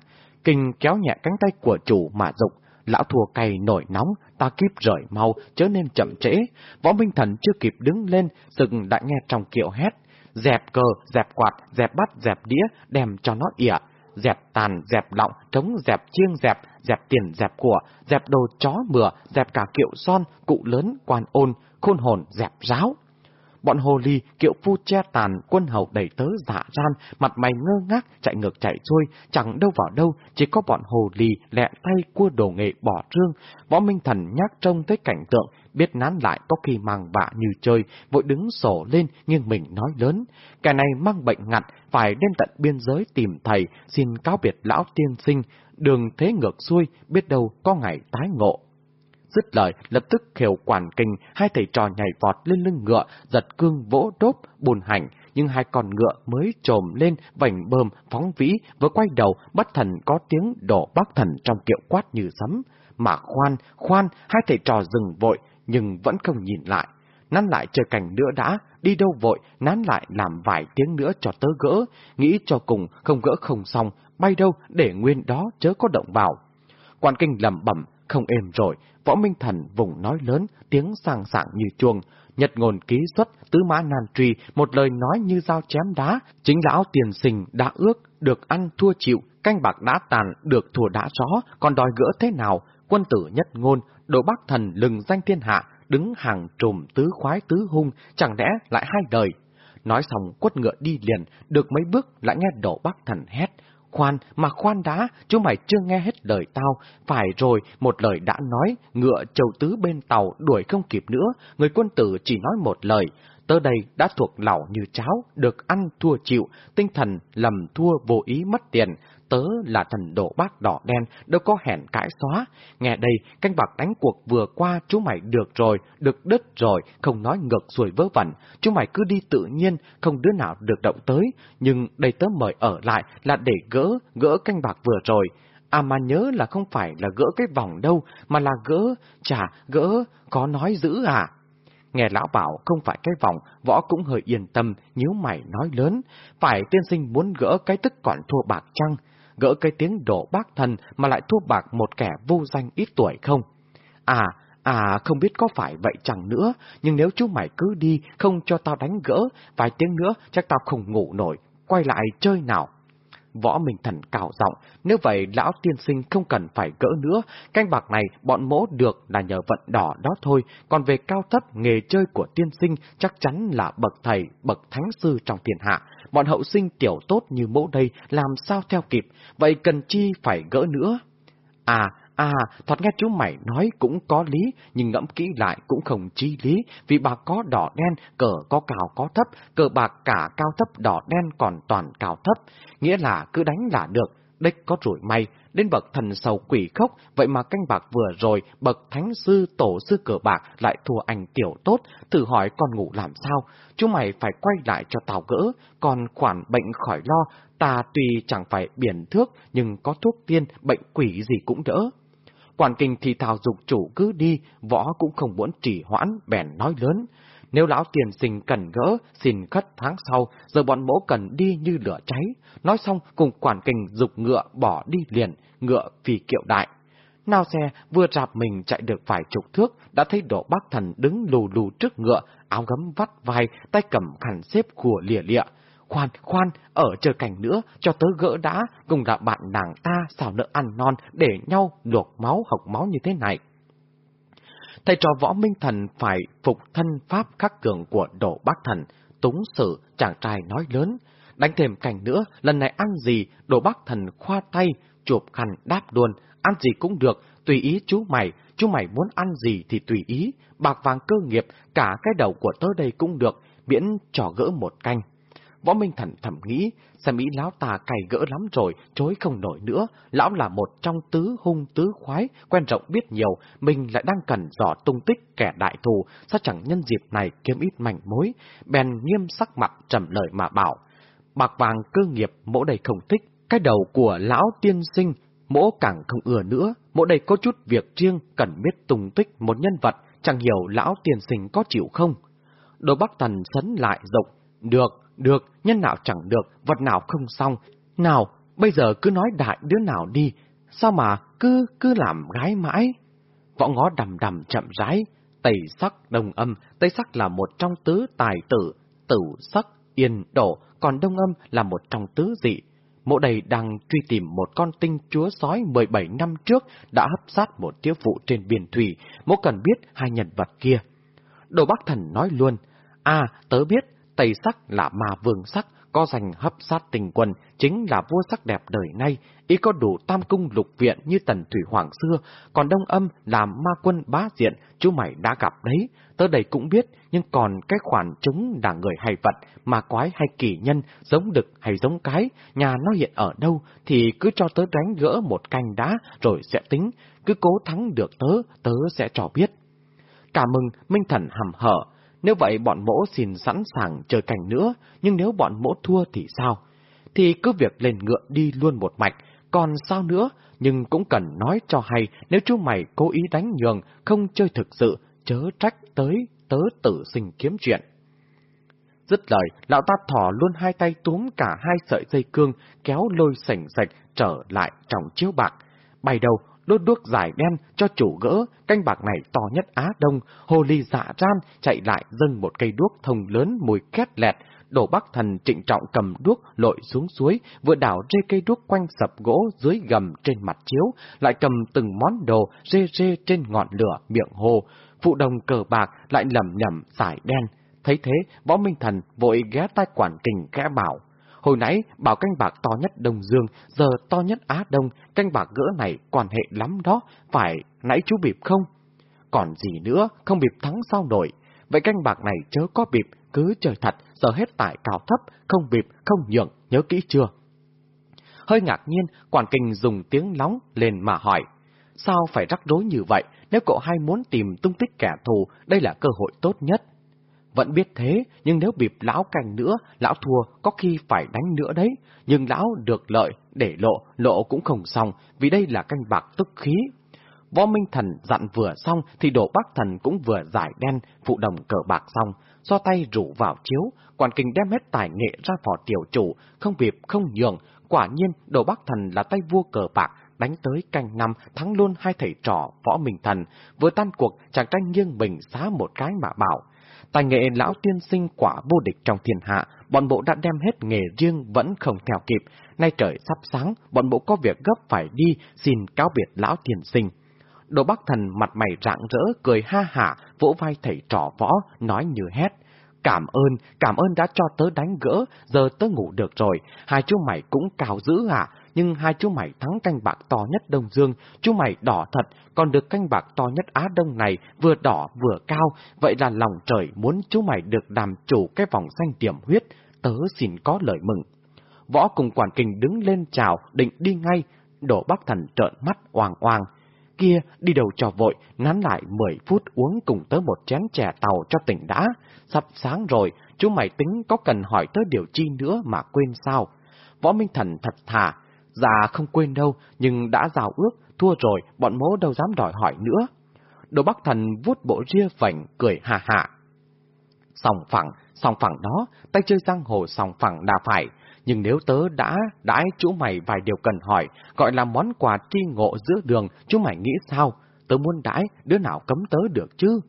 kình kéo nhẹ cánh tay của chủ mà dục, lão thua cay nổi nóng, ta kíp rời mau, chớ nên chậm trễ. Võ Minh Thần chưa kịp đứng lên, sừng đã nghe trong kiệu hét. Dẹp cờ, dẹp quạt, dẹp bắt, dẹp đĩa, đem cho nó ỉa. Dẹp tàn, dẹp lọng, trống dẹp chiêng dẹp, dẹp tiền dẹp của, dẹp đồ chó mửa, dẹp cả kiệu son, cụ lớn, quan ôn, khôn hồn dẹp ráo. Bọn hồ ly, kiệu phu che tàn, quân hầu đẩy tớ dạ gian, mặt mày ngơ ngác, chạy ngược chạy xuôi, chẳng đâu vào đâu, chỉ có bọn hồ ly lẹ tay cua đồ nghệ bỏ trương. Võ Minh Thần nhắc trông tới cảnh tượng, biết nán lại có khi mang vạ như chơi, vội đứng sổ lên, nhưng mình nói lớn. Kẻ này mang bệnh ngặt, phải đến tận biên giới tìm thầy, xin cáo biệt lão tiên sinh, đường thế ngược xuôi, biết đâu có ngày tái ngộ. Dứt lời, lập tức khều quản kinh, hai thầy trò nhảy vọt lên lưng ngựa, giật cương vỗ đốt, bùn hành, nhưng hai con ngựa mới trồm lên vành bơm phóng vĩ vừa quay đầu bất thần có tiếng đổ bác thần trong kiệu quát như sấm. Mà khoan, khoan, hai thầy trò dừng vội nhưng vẫn không nhìn lại. Nắn lại chờ cảnh nữa đã, đi đâu vội, nán lại làm vài tiếng nữa cho tớ gỡ, nghĩ cho cùng không gỡ không xong, bay đâu để nguyên đó chớ có động vào. Quan kinh lầm bẩm không êm rồi, võ minh thần vùng nói lớn, tiếng sang sảng như chuông, nhật ngôn ký xuất, tứ mã nan truy, một lời nói như dao chém đá, chính lão tiền sinh đã ước, được ăn thua chịu, canh bạc đã tàn, được thua đã chó, còn đòi gỡ thế nào, quân tử nhất ngôn, đồ bắc thần lừng danh thiên hạ, đứng hàng trùm tứ khoái tứ hung, chẳng lẽ lại hai đời. Nói xong quất ngựa đi liền, được mấy bước lại nghe đổ bắc thần hét, Khoan, mà khoan đã, chú mày chưa nghe hết lời tao, phải rồi, một lời đã nói, ngựa trầu tứ bên tàu đuổi không kịp nữa, người quân tử chỉ nói một lời, tớ đây đã thuộc lão như cháo, được ăn thua chịu, tinh thần lầm thua vô ý mất tiền, tớ là thần độ bát đỏ đen, đâu có hẹn cãi xóa. Nghe đây, canh bạc đánh cuộc vừa qua chú mày được rồi, được đứt rồi, không nói ngược xuôi vớ vẩn. Chú mày cứ đi tự nhiên, không đứa nào được động tới. Nhưng đây tớ mời ở lại là để gỡ, gỡ canh bạc vừa rồi. À mà nhớ là không phải là gỡ cái vòng đâu, mà là gỡ, chả, gỡ, có nói giữ à? Nghe lão bảo không phải cái vòng, võ cũng hơi yên tâm, nhíu mày nói lớn. Phải tiên sinh muốn gỡ cái tức còn thua bạc chăng? Gỡ cái tiếng đổ bác thần mà lại thua bạc một kẻ vô danh ít tuổi không? À, à không biết có phải vậy chẳng nữa, nhưng nếu chú mày cứ đi, không cho tao đánh gỡ, vài tiếng nữa chắc tao không ngủ nổi, quay lại chơi nào. Võ Minh Thần cào giọng, nếu vậy lão tiên sinh không cần phải gỡ nữa, canh bạc này bọn mỗ được là nhờ vận đỏ đó thôi, còn về cao thấp nghề chơi của tiên sinh chắc chắn là bậc thầy, bậc thánh sư trong thiên hạ, bọn hậu sinh tiểu tốt như mẫu đây làm sao theo kịp, vậy cần chi phải gỡ nữa? À, à, thoạt nghe chú mày nói cũng có lý, nhưng ngẫm kỹ lại cũng không chi lý, vì bà có đỏ đen, cờ có cao có thấp, cờ bạc cả cao thấp đỏ đen còn toàn cao thấp, nghĩa là cứ đánh là được, đích có rủi may, đến bậc thần sầu quỷ khốc, vậy mà canh bạc vừa rồi, bậc thánh sư tổ sư cờ bạc lại thua anh tiểu tốt, thử hỏi con ngủ làm sao, chú mày phải quay lại cho tao gỡ, còn khoản bệnh khỏi lo, ta tuy chẳng phải biển thước, nhưng có thuốc tiên, bệnh quỷ gì cũng đỡ. Quản kinh thì thảo dục chủ cứ đi, võ cũng không muốn trì hoãn, bèn nói lớn. Nếu lão tiền sinh cần gỡ, xin khất tháng sau, giờ bọn mỗ cần đi như lửa cháy. Nói xong, cùng quản kinh dục ngựa bỏ đi liền, ngựa vì kiệu đại. Nào xe vừa rạp mình chạy được vài chục thước, đã thấy độ bác thần đứng lù lù trước ngựa, áo gấm vắt vai, tay cầm khăn xếp của lìa lịa. Khoan, khoan, ở chờ cảnh nữa, cho tớ gỡ đã, cùng là bạn nàng ta xào nợ ăn non, để nhau luộc máu hộc máu như thế này. Thầy trò võ minh thần phải phục thân pháp khắc cường của đổ bác thần, túng sự chàng trai nói lớn. Đánh thêm cảnh nữa, lần này ăn gì, đổ bác thần khoa tay, chụp khăn đáp luôn, ăn gì cũng được, tùy ý chú mày, chú mày muốn ăn gì thì tùy ý, bạc vàng cơ nghiệp, cả cái đầu của tớ đây cũng được, miễn trò gỡ một canh. Võ Minh Thần thầm nghĩ, xem mỹ lão ta cày gỡ lắm rồi, chối không nổi nữa. Lão là một trong tứ hung tứ khoái, quen rộng biết nhiều, mình lại đang cần dò tung tích kẻ đại thù, sao chẳng nhân dịp này kiếm ít mảnh mối. Bèn nghiêm sắc mặt trầm lời mà bảo, bạc vàng cơ nghiệp mỗ đầy không thích, cái đầu của lão tiên sinh, mỗ càng không ưa nữa, mỗ đây có chút việc riêng cần biết tung tích một nhân vật, chẳng hiểu lão tiên sinh có chịu không. Đồ Bắc Tần sấn lại rộng, được, được, nhân nào chẳng được, vật nào không xong. Nào, bây giờ cứ nói đại đứa nào đi, sao mà cứ, cứ làm gái mãi? Võ ngó đầm đầm chậm rãi, tây sắc đông âm, tây sắc là một trong tứ tài tử, tử sắc, yên đổ, còn đông âm là một trong tứ dị. Mộ đầy đang truy tìm một con tinh chúa sói 17 năm trước đã hấp sát một tiêu phụ trên biển thủy, mộ cần biết hai nhân vật kia. Đồ Bắc Thần nói luôn, à, tớ biết, Tây sắc là ma vương sắc, có giành hấp sát tình quân, chính là vua sắc đẹp đời nay, ý có đủ tam cung lục viện như tần thủy hoàng xưa, còn đông âm là ma quân bá diện, chú mày đã gặp đấy, tớ đây cũng biết, nhưng còn cái khoản chúng là người hay vật, mà quái hay kỳ nhân, giống đực hay giống cái, nhà nó hiện ở đâu, thì cứ cho tớ đánh gỡ một canh đá, rồi sẽ tính, cứ cố thắng được tớ, tớ sẽ cho biết. Cả mừng, Minh Thần hầm hở, nếu vậy bọn mỗ xin sẵn sàng chờ cảnh nữa, nhưng nếu bọn mỗ thua thì sao? Thì cứ việc lên ngựa đi luôn một mạch, còn sao nữa, nhưng cũng cần nói cho hay nếu chú mày cố ý đánh nhường, không chơi thực sự, chớ trách tới, tớ tự sinh kiếm chuyện. Dứt lời, lão ta thỏ luôn hai tay túm cả hai sợi dây cương, kéo lôi sảnh sạch trở lại trong chiếu bạc. Bay đầu, đốt đuốc dài đen cho chủ gỡ, canh bạc này to nhất Á Đông, hồ ly dạ ran chạy lại dâng một cây đuốc thông lớn mùi két lẹt, đổ bắc thần trịnh trọng cầm đuốc lội xuống suối, vừa đảo rê cây đuốc quanh sập gỗ dưới gầm trên mặt chiếu, lại cầm từng món đồ rê rê trên ngọn lửa miệng hồ, phụ đồng cờ bạc lại lầm nhầm giải đen. Thấy thế, võ minh thần vội ghé tai quản kình khẽ bảo. Hồi nãy bảo canh bạc to nhất Đông Dương, giờ to nhất Á Đông, canh bạc gỡ này quan hệ lắm đó, phải nãy chú bịp không? Còn gì nữa, không bịp thắng sao nổi. Vậy canh bạc này chớ có bịp, cứ chơi thật, giờ hết tại cao thấp, không bịp, không nhượng, nhớ kỹ chưa? Hơi ngạc nhiên, quản kinh dùng tiếng lóng lên mà hỏi. Sao phải rắc rối như vậy? Nếu cậu hai muốn tìm tung tích kẻ thù, đây là cơ hội tốt nhất. Vẫn biết thế, nhưng nếu bịp lão cành nữa, lão thua, có khi phải đánh nữa đấy. Nhưng lão được lợi, để lộ, lộ cũng không xong, vì đây là canh bạc tức khí. Võ Minh Thần dặn vừa xong, thì đổ Bắc Thần cũng vừa giải đen, phụ đồng cờ bạc xong, do tay rủ vào chiếu, quản kinh đem hết tài nghệ ra phò tiểu chủ, không bịp, không nhường. Quả nhiên, đổ Bắc Thần là tay vua cờ bạc, đánh tới canh năm, thắng luôn hai thầy trò Võ Minh Thần. Vừa tan cuộc, chàng tranh nghiêng mình xá một cái mà bảo. Tài nghệ lão tiên sinh quả vô địch trong thiên hạ, bọn bộ đã đem hết nghề riêng vẫn không theo kịp. Nay trời sắp sáng, bọn bộ có việc gấp phải đi, xin cáo biệt lão tiên sinh. Đồ Bắc Thần mặt mày rạng rỡ, cười ha hả, vỗ vai thầy trò võ, nói như hét. Cảm ơn, cảm ơn đã cho tớ đánh gỡ, giờ tớ ngủ được rồi, hai chú mày cũng cao dữ à, nhưng hai chú mày thắng canh bạc to nhất Đông Dương, chú mày đỏ thật, còn được canh bạc to nhất Á Đông này vừa đỏ vừa cao, vậy là lòng trời muốn chú mày được làm chủ cái vòng xanh tiềm huyết, tớ xin có lời mừng. Võ cùng quản kình đứng lên chào, định đi ngay, đổ bắc thần trợn mắt oàng oàng. Kia, đi đầu trò vội, nán lại 10 phút uống cùng tớ một chén chè tàu cho tỉnh đã. Sắp sáng rồi, chú mày tính có cần hỏi tớ điều chi nữa mà quên sao? Võ Minh Thần thật thà, Dạ không quên đâu, nhưng đã rào ước, thua rồi, bọn mố đâu dám đòi hỏi nữa. Đồ Bắc Thần vuốt bộ ria vảnh, cười hà hạ. Sòng phẳng, sòng phẳng đó, tay chơi giang hồ sòng phẳng đã phải. Nhưng nếu tớ đã đãi chú mày vài điều cần hỏi, gọi là món quà tri ngộ giữa đường, chú mày nghĩ sao? Tớ muốn đãi, đứa nào cấm tớ được chứ?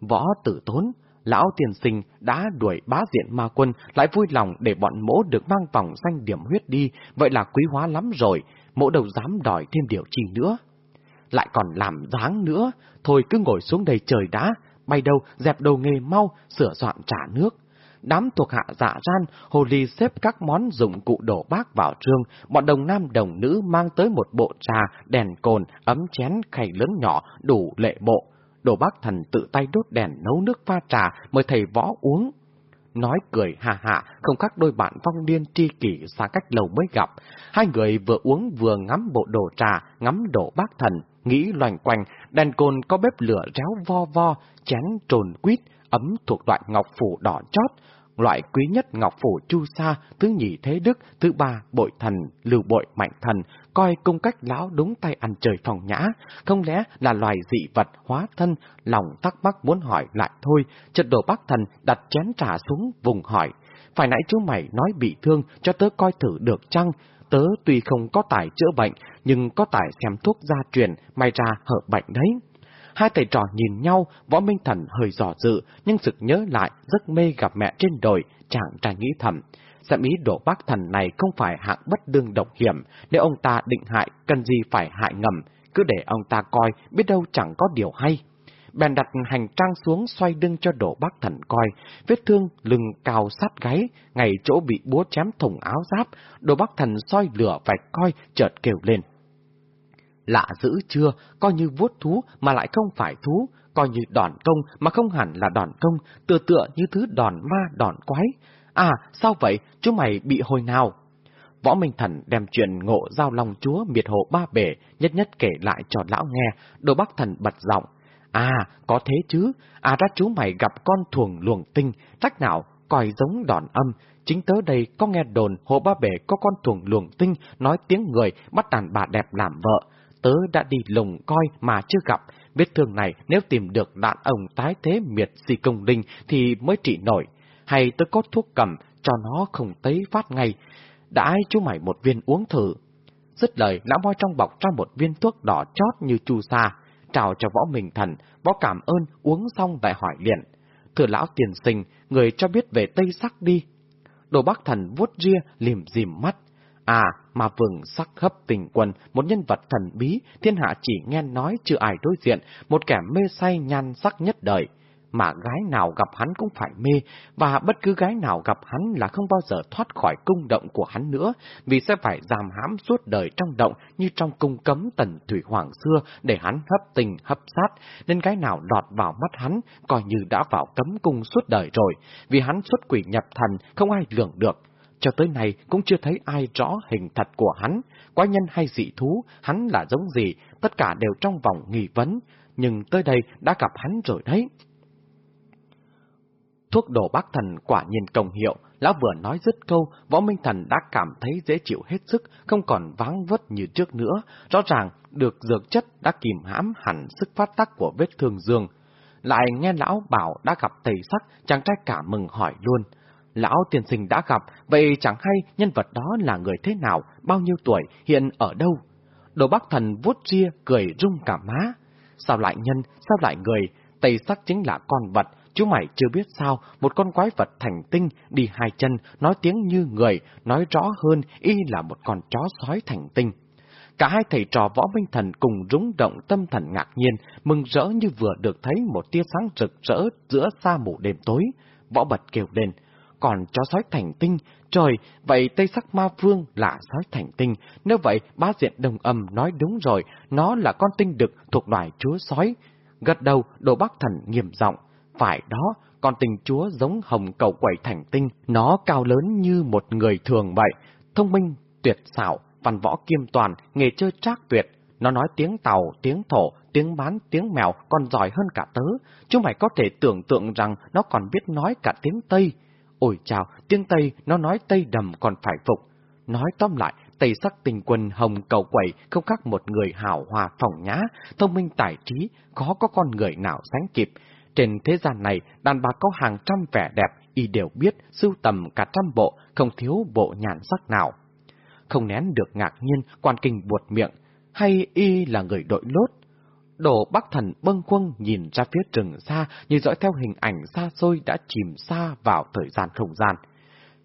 Võ tử tốn, lão tiền sinh đã đuổi bá diện ma quân, lại vui lòng để bọn mỗ được mang vòng danh điểm huyết đi, vậy là quý hóa lắm rồi, mỗ đâu dám đòi thêm điều chi nữa. Lại còn làm dáng nữa, thôi cứ ngồi xuống đây trời đã, bay đâu dẹp đồ nghề mau, sửa soạn trả nước. Đám thuộc hạ dạ ran, hồ ly xếp các món dụng cụ đổ bác vào trương, bọn đồng nam đồng nữ mang tới một bộ trà, đèn cồn, ấm chén, khay lớn nhỏ, đủ lệ bộ Đồ bác thần tự tay đốt đèn nấu nước pha trà mời thầy võ uống. Nói cười hà hạ, không khác đôi bạn vong điên tri kỷ xa cách lâu mới gặp. Hai người vừa uống vừa ngắm bộ đồ trà, ngắm đồ bác thần, nghĩ loành quanh, đèn cồn có bếp lửa réo vo vo, chén trồn quýt, ấm thuộc loại ngọc phủ đỏ chót, loại quý nhất ngọc phủ chu sa, thứ nhì thế đức, thứ ba bội thần, lưu bội mạnh thần, coi cung cách lão đúng tay ăn trời phòng nhã, không lẽ là loài dị vật hóa thân, lòng thắc mắc muốn hỏi lại thôi, chợt đồ bác thần đặt chén trà xuống vùng hỏi, phải nãy chú mày nói bị thương cho tớ coi thử được chăng, tớ tuy không có tài chữa bệnh, nhưng có tài xem thuốc gia truyền, may ra hợp bệnh đấy. Hai thầy trò nhìn nhau, võ minh thần hơi dò dự, nhưng sực nhớ lại giấc mê gặp mẹ trên đồi, chàng trai nghĩ thầm. Xem ý đổ bác thần này không phải hạng bất đương độc hiểm, nếu ông ta định hại, cần gì phải hại ngầm, cứ để ông ta coi, biết đâu chẳng có điều hay. Bèn đặt hành trang xuống xoay đưng cho đổ bác thần coi, vết thương lưng cao sát gáy, ngày chỗ bị búa chém thủng áo giáp, đổ bác thần soi lửa vạch coi, chợt kêu lên. Lạ dữ chưa, coi như vuốt thú mà lại không phải thú, coi như đòn công mà không hẳn là đòn công, tựa tựa như thứ đòn ma đòn quái. À, sao vậy, chú mày bị hồi nào? Võ Minh Thần đem chuyện ngộ giao long chúa miệt hộ ba bể, nhất nhất kể lại cho lão nghe, đồ bắc thần bật giọng. À, có thế chứ, à ra chú mày gặp con thuồng luồng tinh, trách nào, coi giống đòn âm. Chính tớ đây có nghe đồn hồ ba bể có con thuồng luồng tinh nói tiếng người bắt đàn bà đẹp làm vợ. Tớ đã đi lùng coi mà chưa gặp, vết thương này nếu tìm được đạn ông tái thế miệt si công đinh thì mới trị nổi. Hay tớ có thuốc cầm cho nó không tấy phát ngay. Đã chú mày một viên uống thử. Dứt lời, lão moi trong bọc ra một viên thuốc đỏ chót như chu sa, trào cho võ mình thần, võ cảm ơn uống xong lại hỏi liền. Thưa lão tiền sinh, người cho biết về Tây Sắc đi. Đồ bác thần vuốt ria, liềm dìm mắt. À, mà vừng sắc hấp tình quân, một nhân vật thần bí, thiên hạ chỉ nghe nói chưa ai đối diện, một kẻ mê say nhan sắc nhất đời. Mà gái nào gặp hắn cũng phải mê, và bất cứ gái nào gặp hắn là không bao giờ thoát khỏi cung động của hắn nữa, vì sẽ phải giam hãm suốt đời trong động như trong cung cấm tần thủy hoàng xưa để hắn hấp tình hấp sát, nên gái nào lọt vào mắt hắn coi như đã vào cấm cung suốt đời rồi, vì hắn xuất quỷ nhập thần không ai lường được. Cho tới nay cũng chưa thấy ai rõ hình thật của hắn, quái nhân hay dị thú, hắn là giống gì, tất cả đều trong vòng nghi vấn, nhưng tới đây đã gặp hắn rồi đấy. Thuốc đồ bác thần quả nhiên công hiệu, lão vừa nói dứt câu, võ minh thần đã cảm thấy dễ chịu hết sức, không còn vắng vất như trước nữa, rõ ràng được dược chất đã kìm hãm hẳn sức phát tác của vết thương dương. Lại nghe lão bảo đã gặp thầy sắc, chàng trai cả mừng hỏi luôn. Lão tiền sinh đã gặp, vậy chẳng hay nhân vật đó là người thế nào, bao nhiêu tuổi, hiện ở đâu? Đồ bác thần vuốt ria, cười rung cả má. Sao lại nhân, sao lại người, tây sắc chính là con vật, Chú mày chưa biết sao, một con quái vật thành tinh, đi hai chân, nói tiếng như người, nói rõ hơn, y là một con chó sói thành tinh. Cả hai thầy trò võ minh thần cùng rúng động tâm thần ngạc nhiên, mừng rỡ như vừa được thấy một tia sáng rực rỡ giữa xa mù đêm tối. Võ bật kêu lên, còn chó sói thành tinh, trời, vậy Tây Sắc Ma Vương là sói thành tinh, nếu vậy bá diện đồng âm nói đúng rồi, nó là con tinh đực thuộc loài chúa sói. Gật đầu, đồ bác thần nghiêm giọng phải đó, con tình chúa giống hồng cầu quẩy thành tinh, nó cao lớn như một người thường vậy, thông minh, tuyệt xảo, văn võ kiêm toàn, nghề chơi trác tuyệt. Nó nói tiếng tàu, tiếng thổ, tiếng bán, tiếng mèo còn giỏi hơn cả tớ. Chúng mày có thể tưởng tượng rằng nó còn biết nói cả tiếng Tây. Ôi chào, tiếng Tây, nó nói Tây đầm còn phải phục. Nói tóm lại, Tây sắc tình quân hồng cầu quẩy không khác một người hảo hòa phỏng nhã, thông minh tài trí, khó có con người nào sánh kịp. Trên thế gian này, đàn bà có hàng trăm vẻ đẹp, y đều biết, sưu tầm cả trăm bộ, không thiếu bộ nhàn sắc nào. Không nén được ngạc nhiên, quan kinh buột miệng, hay y là người đội lốt? Đổ bắc thần bâng quâng nhìn ra phía rừng xa, như dõi theo hình ảnh xa xôi đã chìm xa vào thời gian không gian.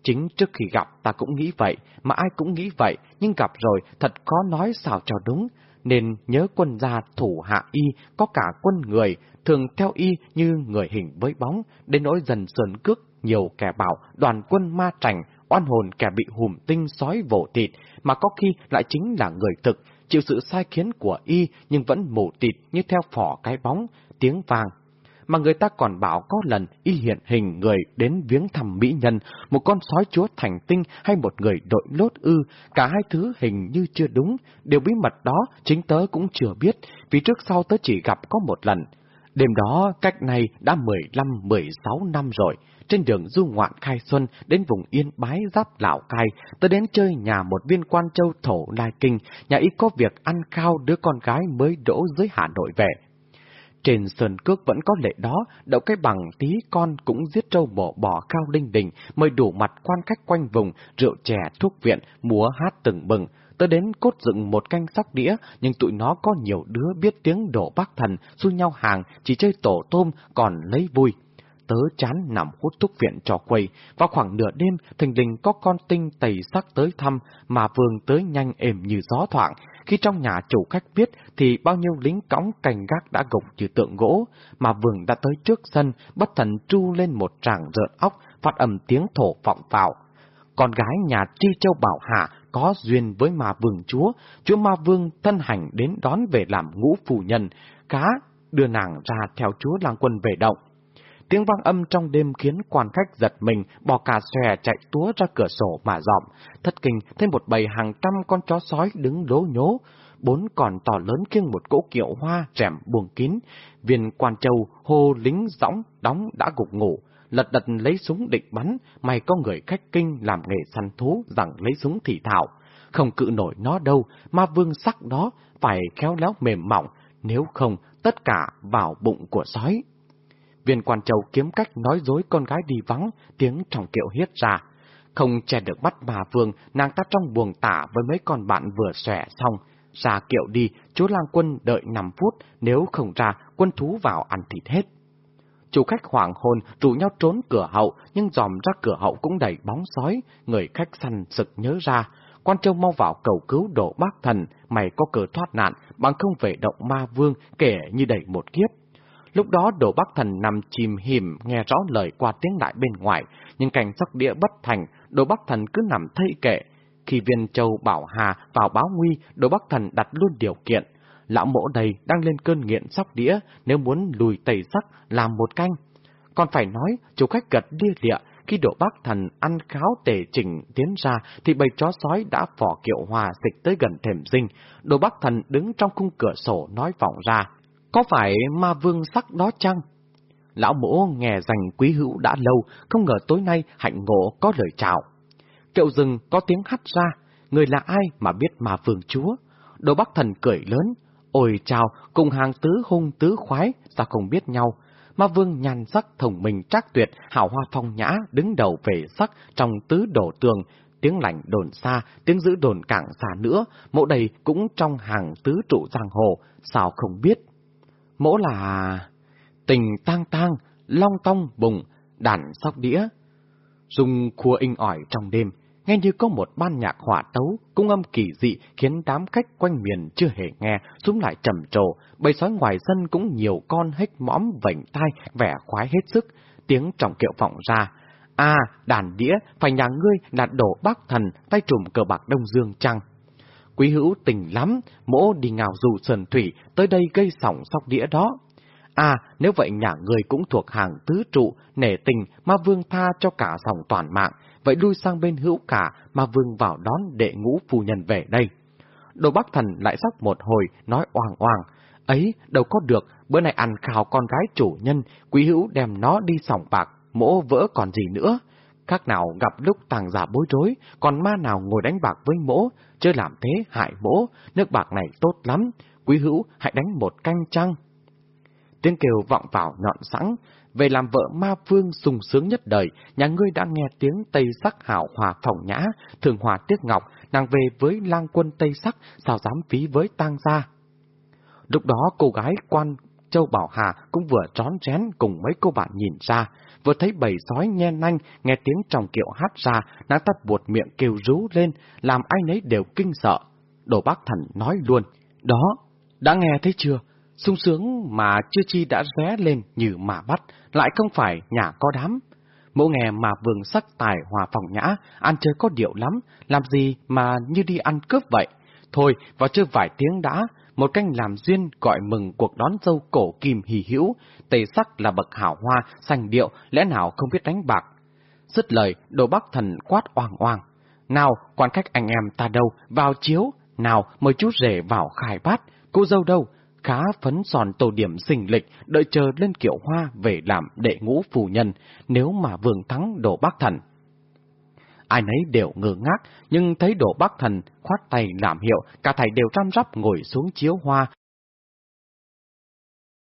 Chính trước khi gặp ta cũng nghĩ vậy, mà ai cũng nghĩ vậy, nhưng gặp rồi thật khó nói sao cho đúng, nên nhớ quân gia thủ hạ y có cả quân người, thường theo y như người hình với bóng, đến nỗi dần sườn cước, nhiều kẻ bảo đoàn quân ma trành, oan hồn kẻ bị hùm tinh sói vổ thịt, mà có khi lại chính là người thực, chịu sự sai khiến của y nhưng vẫn mổ tịt như theo phỏ cái bóng, tiếng vàng. Mà người ta còn bảo có lần y hiện hình người đến viếng thăm mỹ nhân, một con sói chúa thành tinh hay một người đội lốt ư, cả hai thứ hình như chưa đúng, điều bí mật đó chính tớ cũng chưa biết, vì trước sau tớ chỉ gặp có một lần. Đêm đó, cách này đã 15-16 năm rồi, trên đường du ngoạn khai xuân đến vùng Yên Bái giáp Lào Cai, tôi đến chơi nhà một viên quan châu thổ Lai Kinh, nhà ít có việc ăn khao đứa con gái mới đỗ dưới Hà Nội về. Trên sơn cước vẫn có lệ đó, đậu cái bằng tí con cũng giết trâu bò bò cao linh đình, mời đủ mặt quan khách quanh vùng, rượu chè, thuốc viện, múa hát từng bừng, tới đến cốt dựng một canh sóc đĩa, nhưng tụi nó có nhiều đứa biết tiếng đổ bác thần, xui nhau hàng, chỉ chơi tổ tôm, còn lấy vui. Tớ chán nằm hút thuốc viện trò quầy, vào khoảng nửa đêm, thình lình có con tinh tẩy sắc tới thăm, mà vương tới nhanh êm như gió thoảng. Khi trong nhà chủ khách biết, thì bao nhiêu lính cõng cành gác đã gục như tượng gỗ, mà vương đã tới trước sân, bất thần tru lên một tràng rợn óc, phát âm tiếng thổ vọng vào. Con gái nhà Tri Châu Bảo Hạ có duyên với ma vương chúa, chúa ma vương thân hành đến đón về làm ngũ phù nhân, cá đưa nàng ra theo chúa lang quân về động. Tiếng vang âm trong đêm khiến quan khách giật mình, bò cà xòe chạy túa ra cửa sổ mà dọm. Thất kinh thêm một bầy hàng trăm con chó sói đứng lố nhố. bốn còn to lớn kiêng một cỗ kiệu hoa rèm buồng kín, viên quan châu hô lính dõng đóng đã gục ngủ, lật đật lấy súng định bắn, mày có người khách kinh làm nghề săn thú rằng lấy súng thì thảo. Không cự nổi nó đâu, ma vương sắc đó phải khéo léo mềm mỏng, nếu không tất cả vào bụng của sói. Viên quan châu kiếm cách nói dối con gái đi vắng, tiếng trong kiệu hiết ra. Không che được mắt bà Vương, nàng ta trong buồng tả với mấy con bạn vừa xòe xong. Ra kiệu đi, chú lang quân đợi 5 phút, nếu không ra, quân thú vào ăn thịt hết. Chủ khách hoảng hồn, rủ nhau trốn cửa hậu, nhưng dòm ra cửa hậu cũng đầy bóng sói, người khách săn sực nhớ ra. Quan châu mau vào cầu cứu đổ bác thần, mày có cờ thoát nạn, bằng không về động ma vương, kể như đầy một kiếp. Lúc đó đồ bác thần nằm chìm hìm nghe rõ lời qua tiếng lại bên ngoài, nhưng cảnh sắc địa bất thành, đồ bác thần cứ nằm thây kệ. Khi viên châu bảo hà vào báo nguy, đồ bác thần đặt luôn điều kiện. Lão mỗ đầy đang lên cơn nghiện sóc đĩa, nếu muốn lùi tẩy sắc, làm một canh. Còn phải nói, chủ khách gật lia lịa, khi độ bác thần ăn kháo tề chỉnh tiến ra, thì bầy chó sói đã phỏ kiệu hòa dịch tới gần thềm dinh. Đồ bác thần đứng trong khung cửa sổ nói vọng ra. Có phải ma vương sắc đó chăng? Lão mỗ nghe dành quý hữu đã lâu, không ngờ tối nay hạnh ngộ có lời chào. Kiệu rừng có tiếng hắt ra, người là ai mà biết ma vương chúa? Đồ bắc thần cười lớn, ôi chào, cùng hàng tứ hung tứ khoái, sao không biết nhau? Ma vương nhàn sắc thông minh trác tuyệt, hảo hoa phong nhã, đứng đầu về sắc trong tứ đổ tường, tiếng lạnh đồn xa, tiếng giữ đồn cảng xa nữa, mẫu đầy cũng trong hàng tứ trụ giang hồ, sao không biết? Mỗ là tình tang tang, long tong bùng, đàn sóc đĩa. Dùng khua inh ỏi trong đêm, nghe như có một ban nhạc hỏa tấu, cung âm kỳ dị khiến đám khách quanh miền chưa hề nghe, xuống lại trầm trồ, bầy sói ngoài sân cũng nhiều con hết mõm vảnh tai, vẻ khoái hết sức, tiếng trọng kiệu vọng ra. À, đàn đĩa, phải nhà ngươi là đổ bác thần, tay trùm cờ bạc Đông Dương trăng. Quý hữu tình lắm, mỗ đi ngào dù sườn thủy, tới đây gây sỏng sóc đĩa đó. À, nếu vậy nhà người cũng thuộc hàng tứ trụ, nể tình, ma vương tha cho cả dòng toàn mạng, vậy lui sang bên hữu cả, mà vương vào đón đệ ngũ phu nhân về đây. Đồ Bắc Thần lại sóc một hồi, nói oàng oàng, ấy, đâu có được, bữa nay ăn khảo con gái chủ nhân, quý hữu đem nó đi sòng bạc, mỗ vỡ còn gì nữa. Khác nào gặp lúc tàng giả bối rối, còn ma nào ngồi đánh bạc với mỗ, chưa làm thế hại mỗ, nước bạc này tốt lắm, quý hữu hãy đánh một canh trăng. Tiếng kêu vọng vào nhọn sẵn, về làm vợ ma vương sung sướng nhất đời, nhà ngươi đã nghe tiếng Tây sắc hảo hòa phỏng nhã, thường hòa tiếc ngọc, nàng về với lang quân Tây sắc, sao dám phí với tang gia. Lúc đó cô gái quan Châu Bảo Hà cũng vừa trón chén cùng mấy cô bạn nhìn ra, vừa thấy bầy sói nhen nanh, nghe tiếng trong kiệu hát ra, nàng ta buột miệng kêu rú lên, làm ai nấy đều kinh sợ. Đồ bác thần nói luôn, đó, đã nghe thấy chưa? Sung sướng mà chưa chi đã ré lên như mà bắt, lại không phải nhà có đám. Mộ nghe mà vương sắc tài hòa phòng nhã, ăn chơi có điệu lắm, làm gì mà như đi ăn cướp vậy. Thôi, vào chơi vài tiếng đã, một canh làm duyên gọi mừng cuộc đón dâu cổ kim hì hữu, tề sắc là bậc hảo hoa, sành điệu, lẽ nào không biết đánh bạc. Dứt lời, đồ bắc thần quát oang oang. Nào, quan khách anh em ta đâu, vào chiếu, nào, mời chú rể vào khai bát, cô dâu đâu, khá phấn sòn tổ điểm sinh lịch, đợi chờ lên kiệu hoa về làm đệ ngũ phù nhân, nếu mà vương thắng đổ bác thần. Ai nấy đều ngơ ngác, nhưng thấy đổ bác thần khoát tay làm hiệu, cả thầy đều răm rắp ngồi xuống chiếu hoa,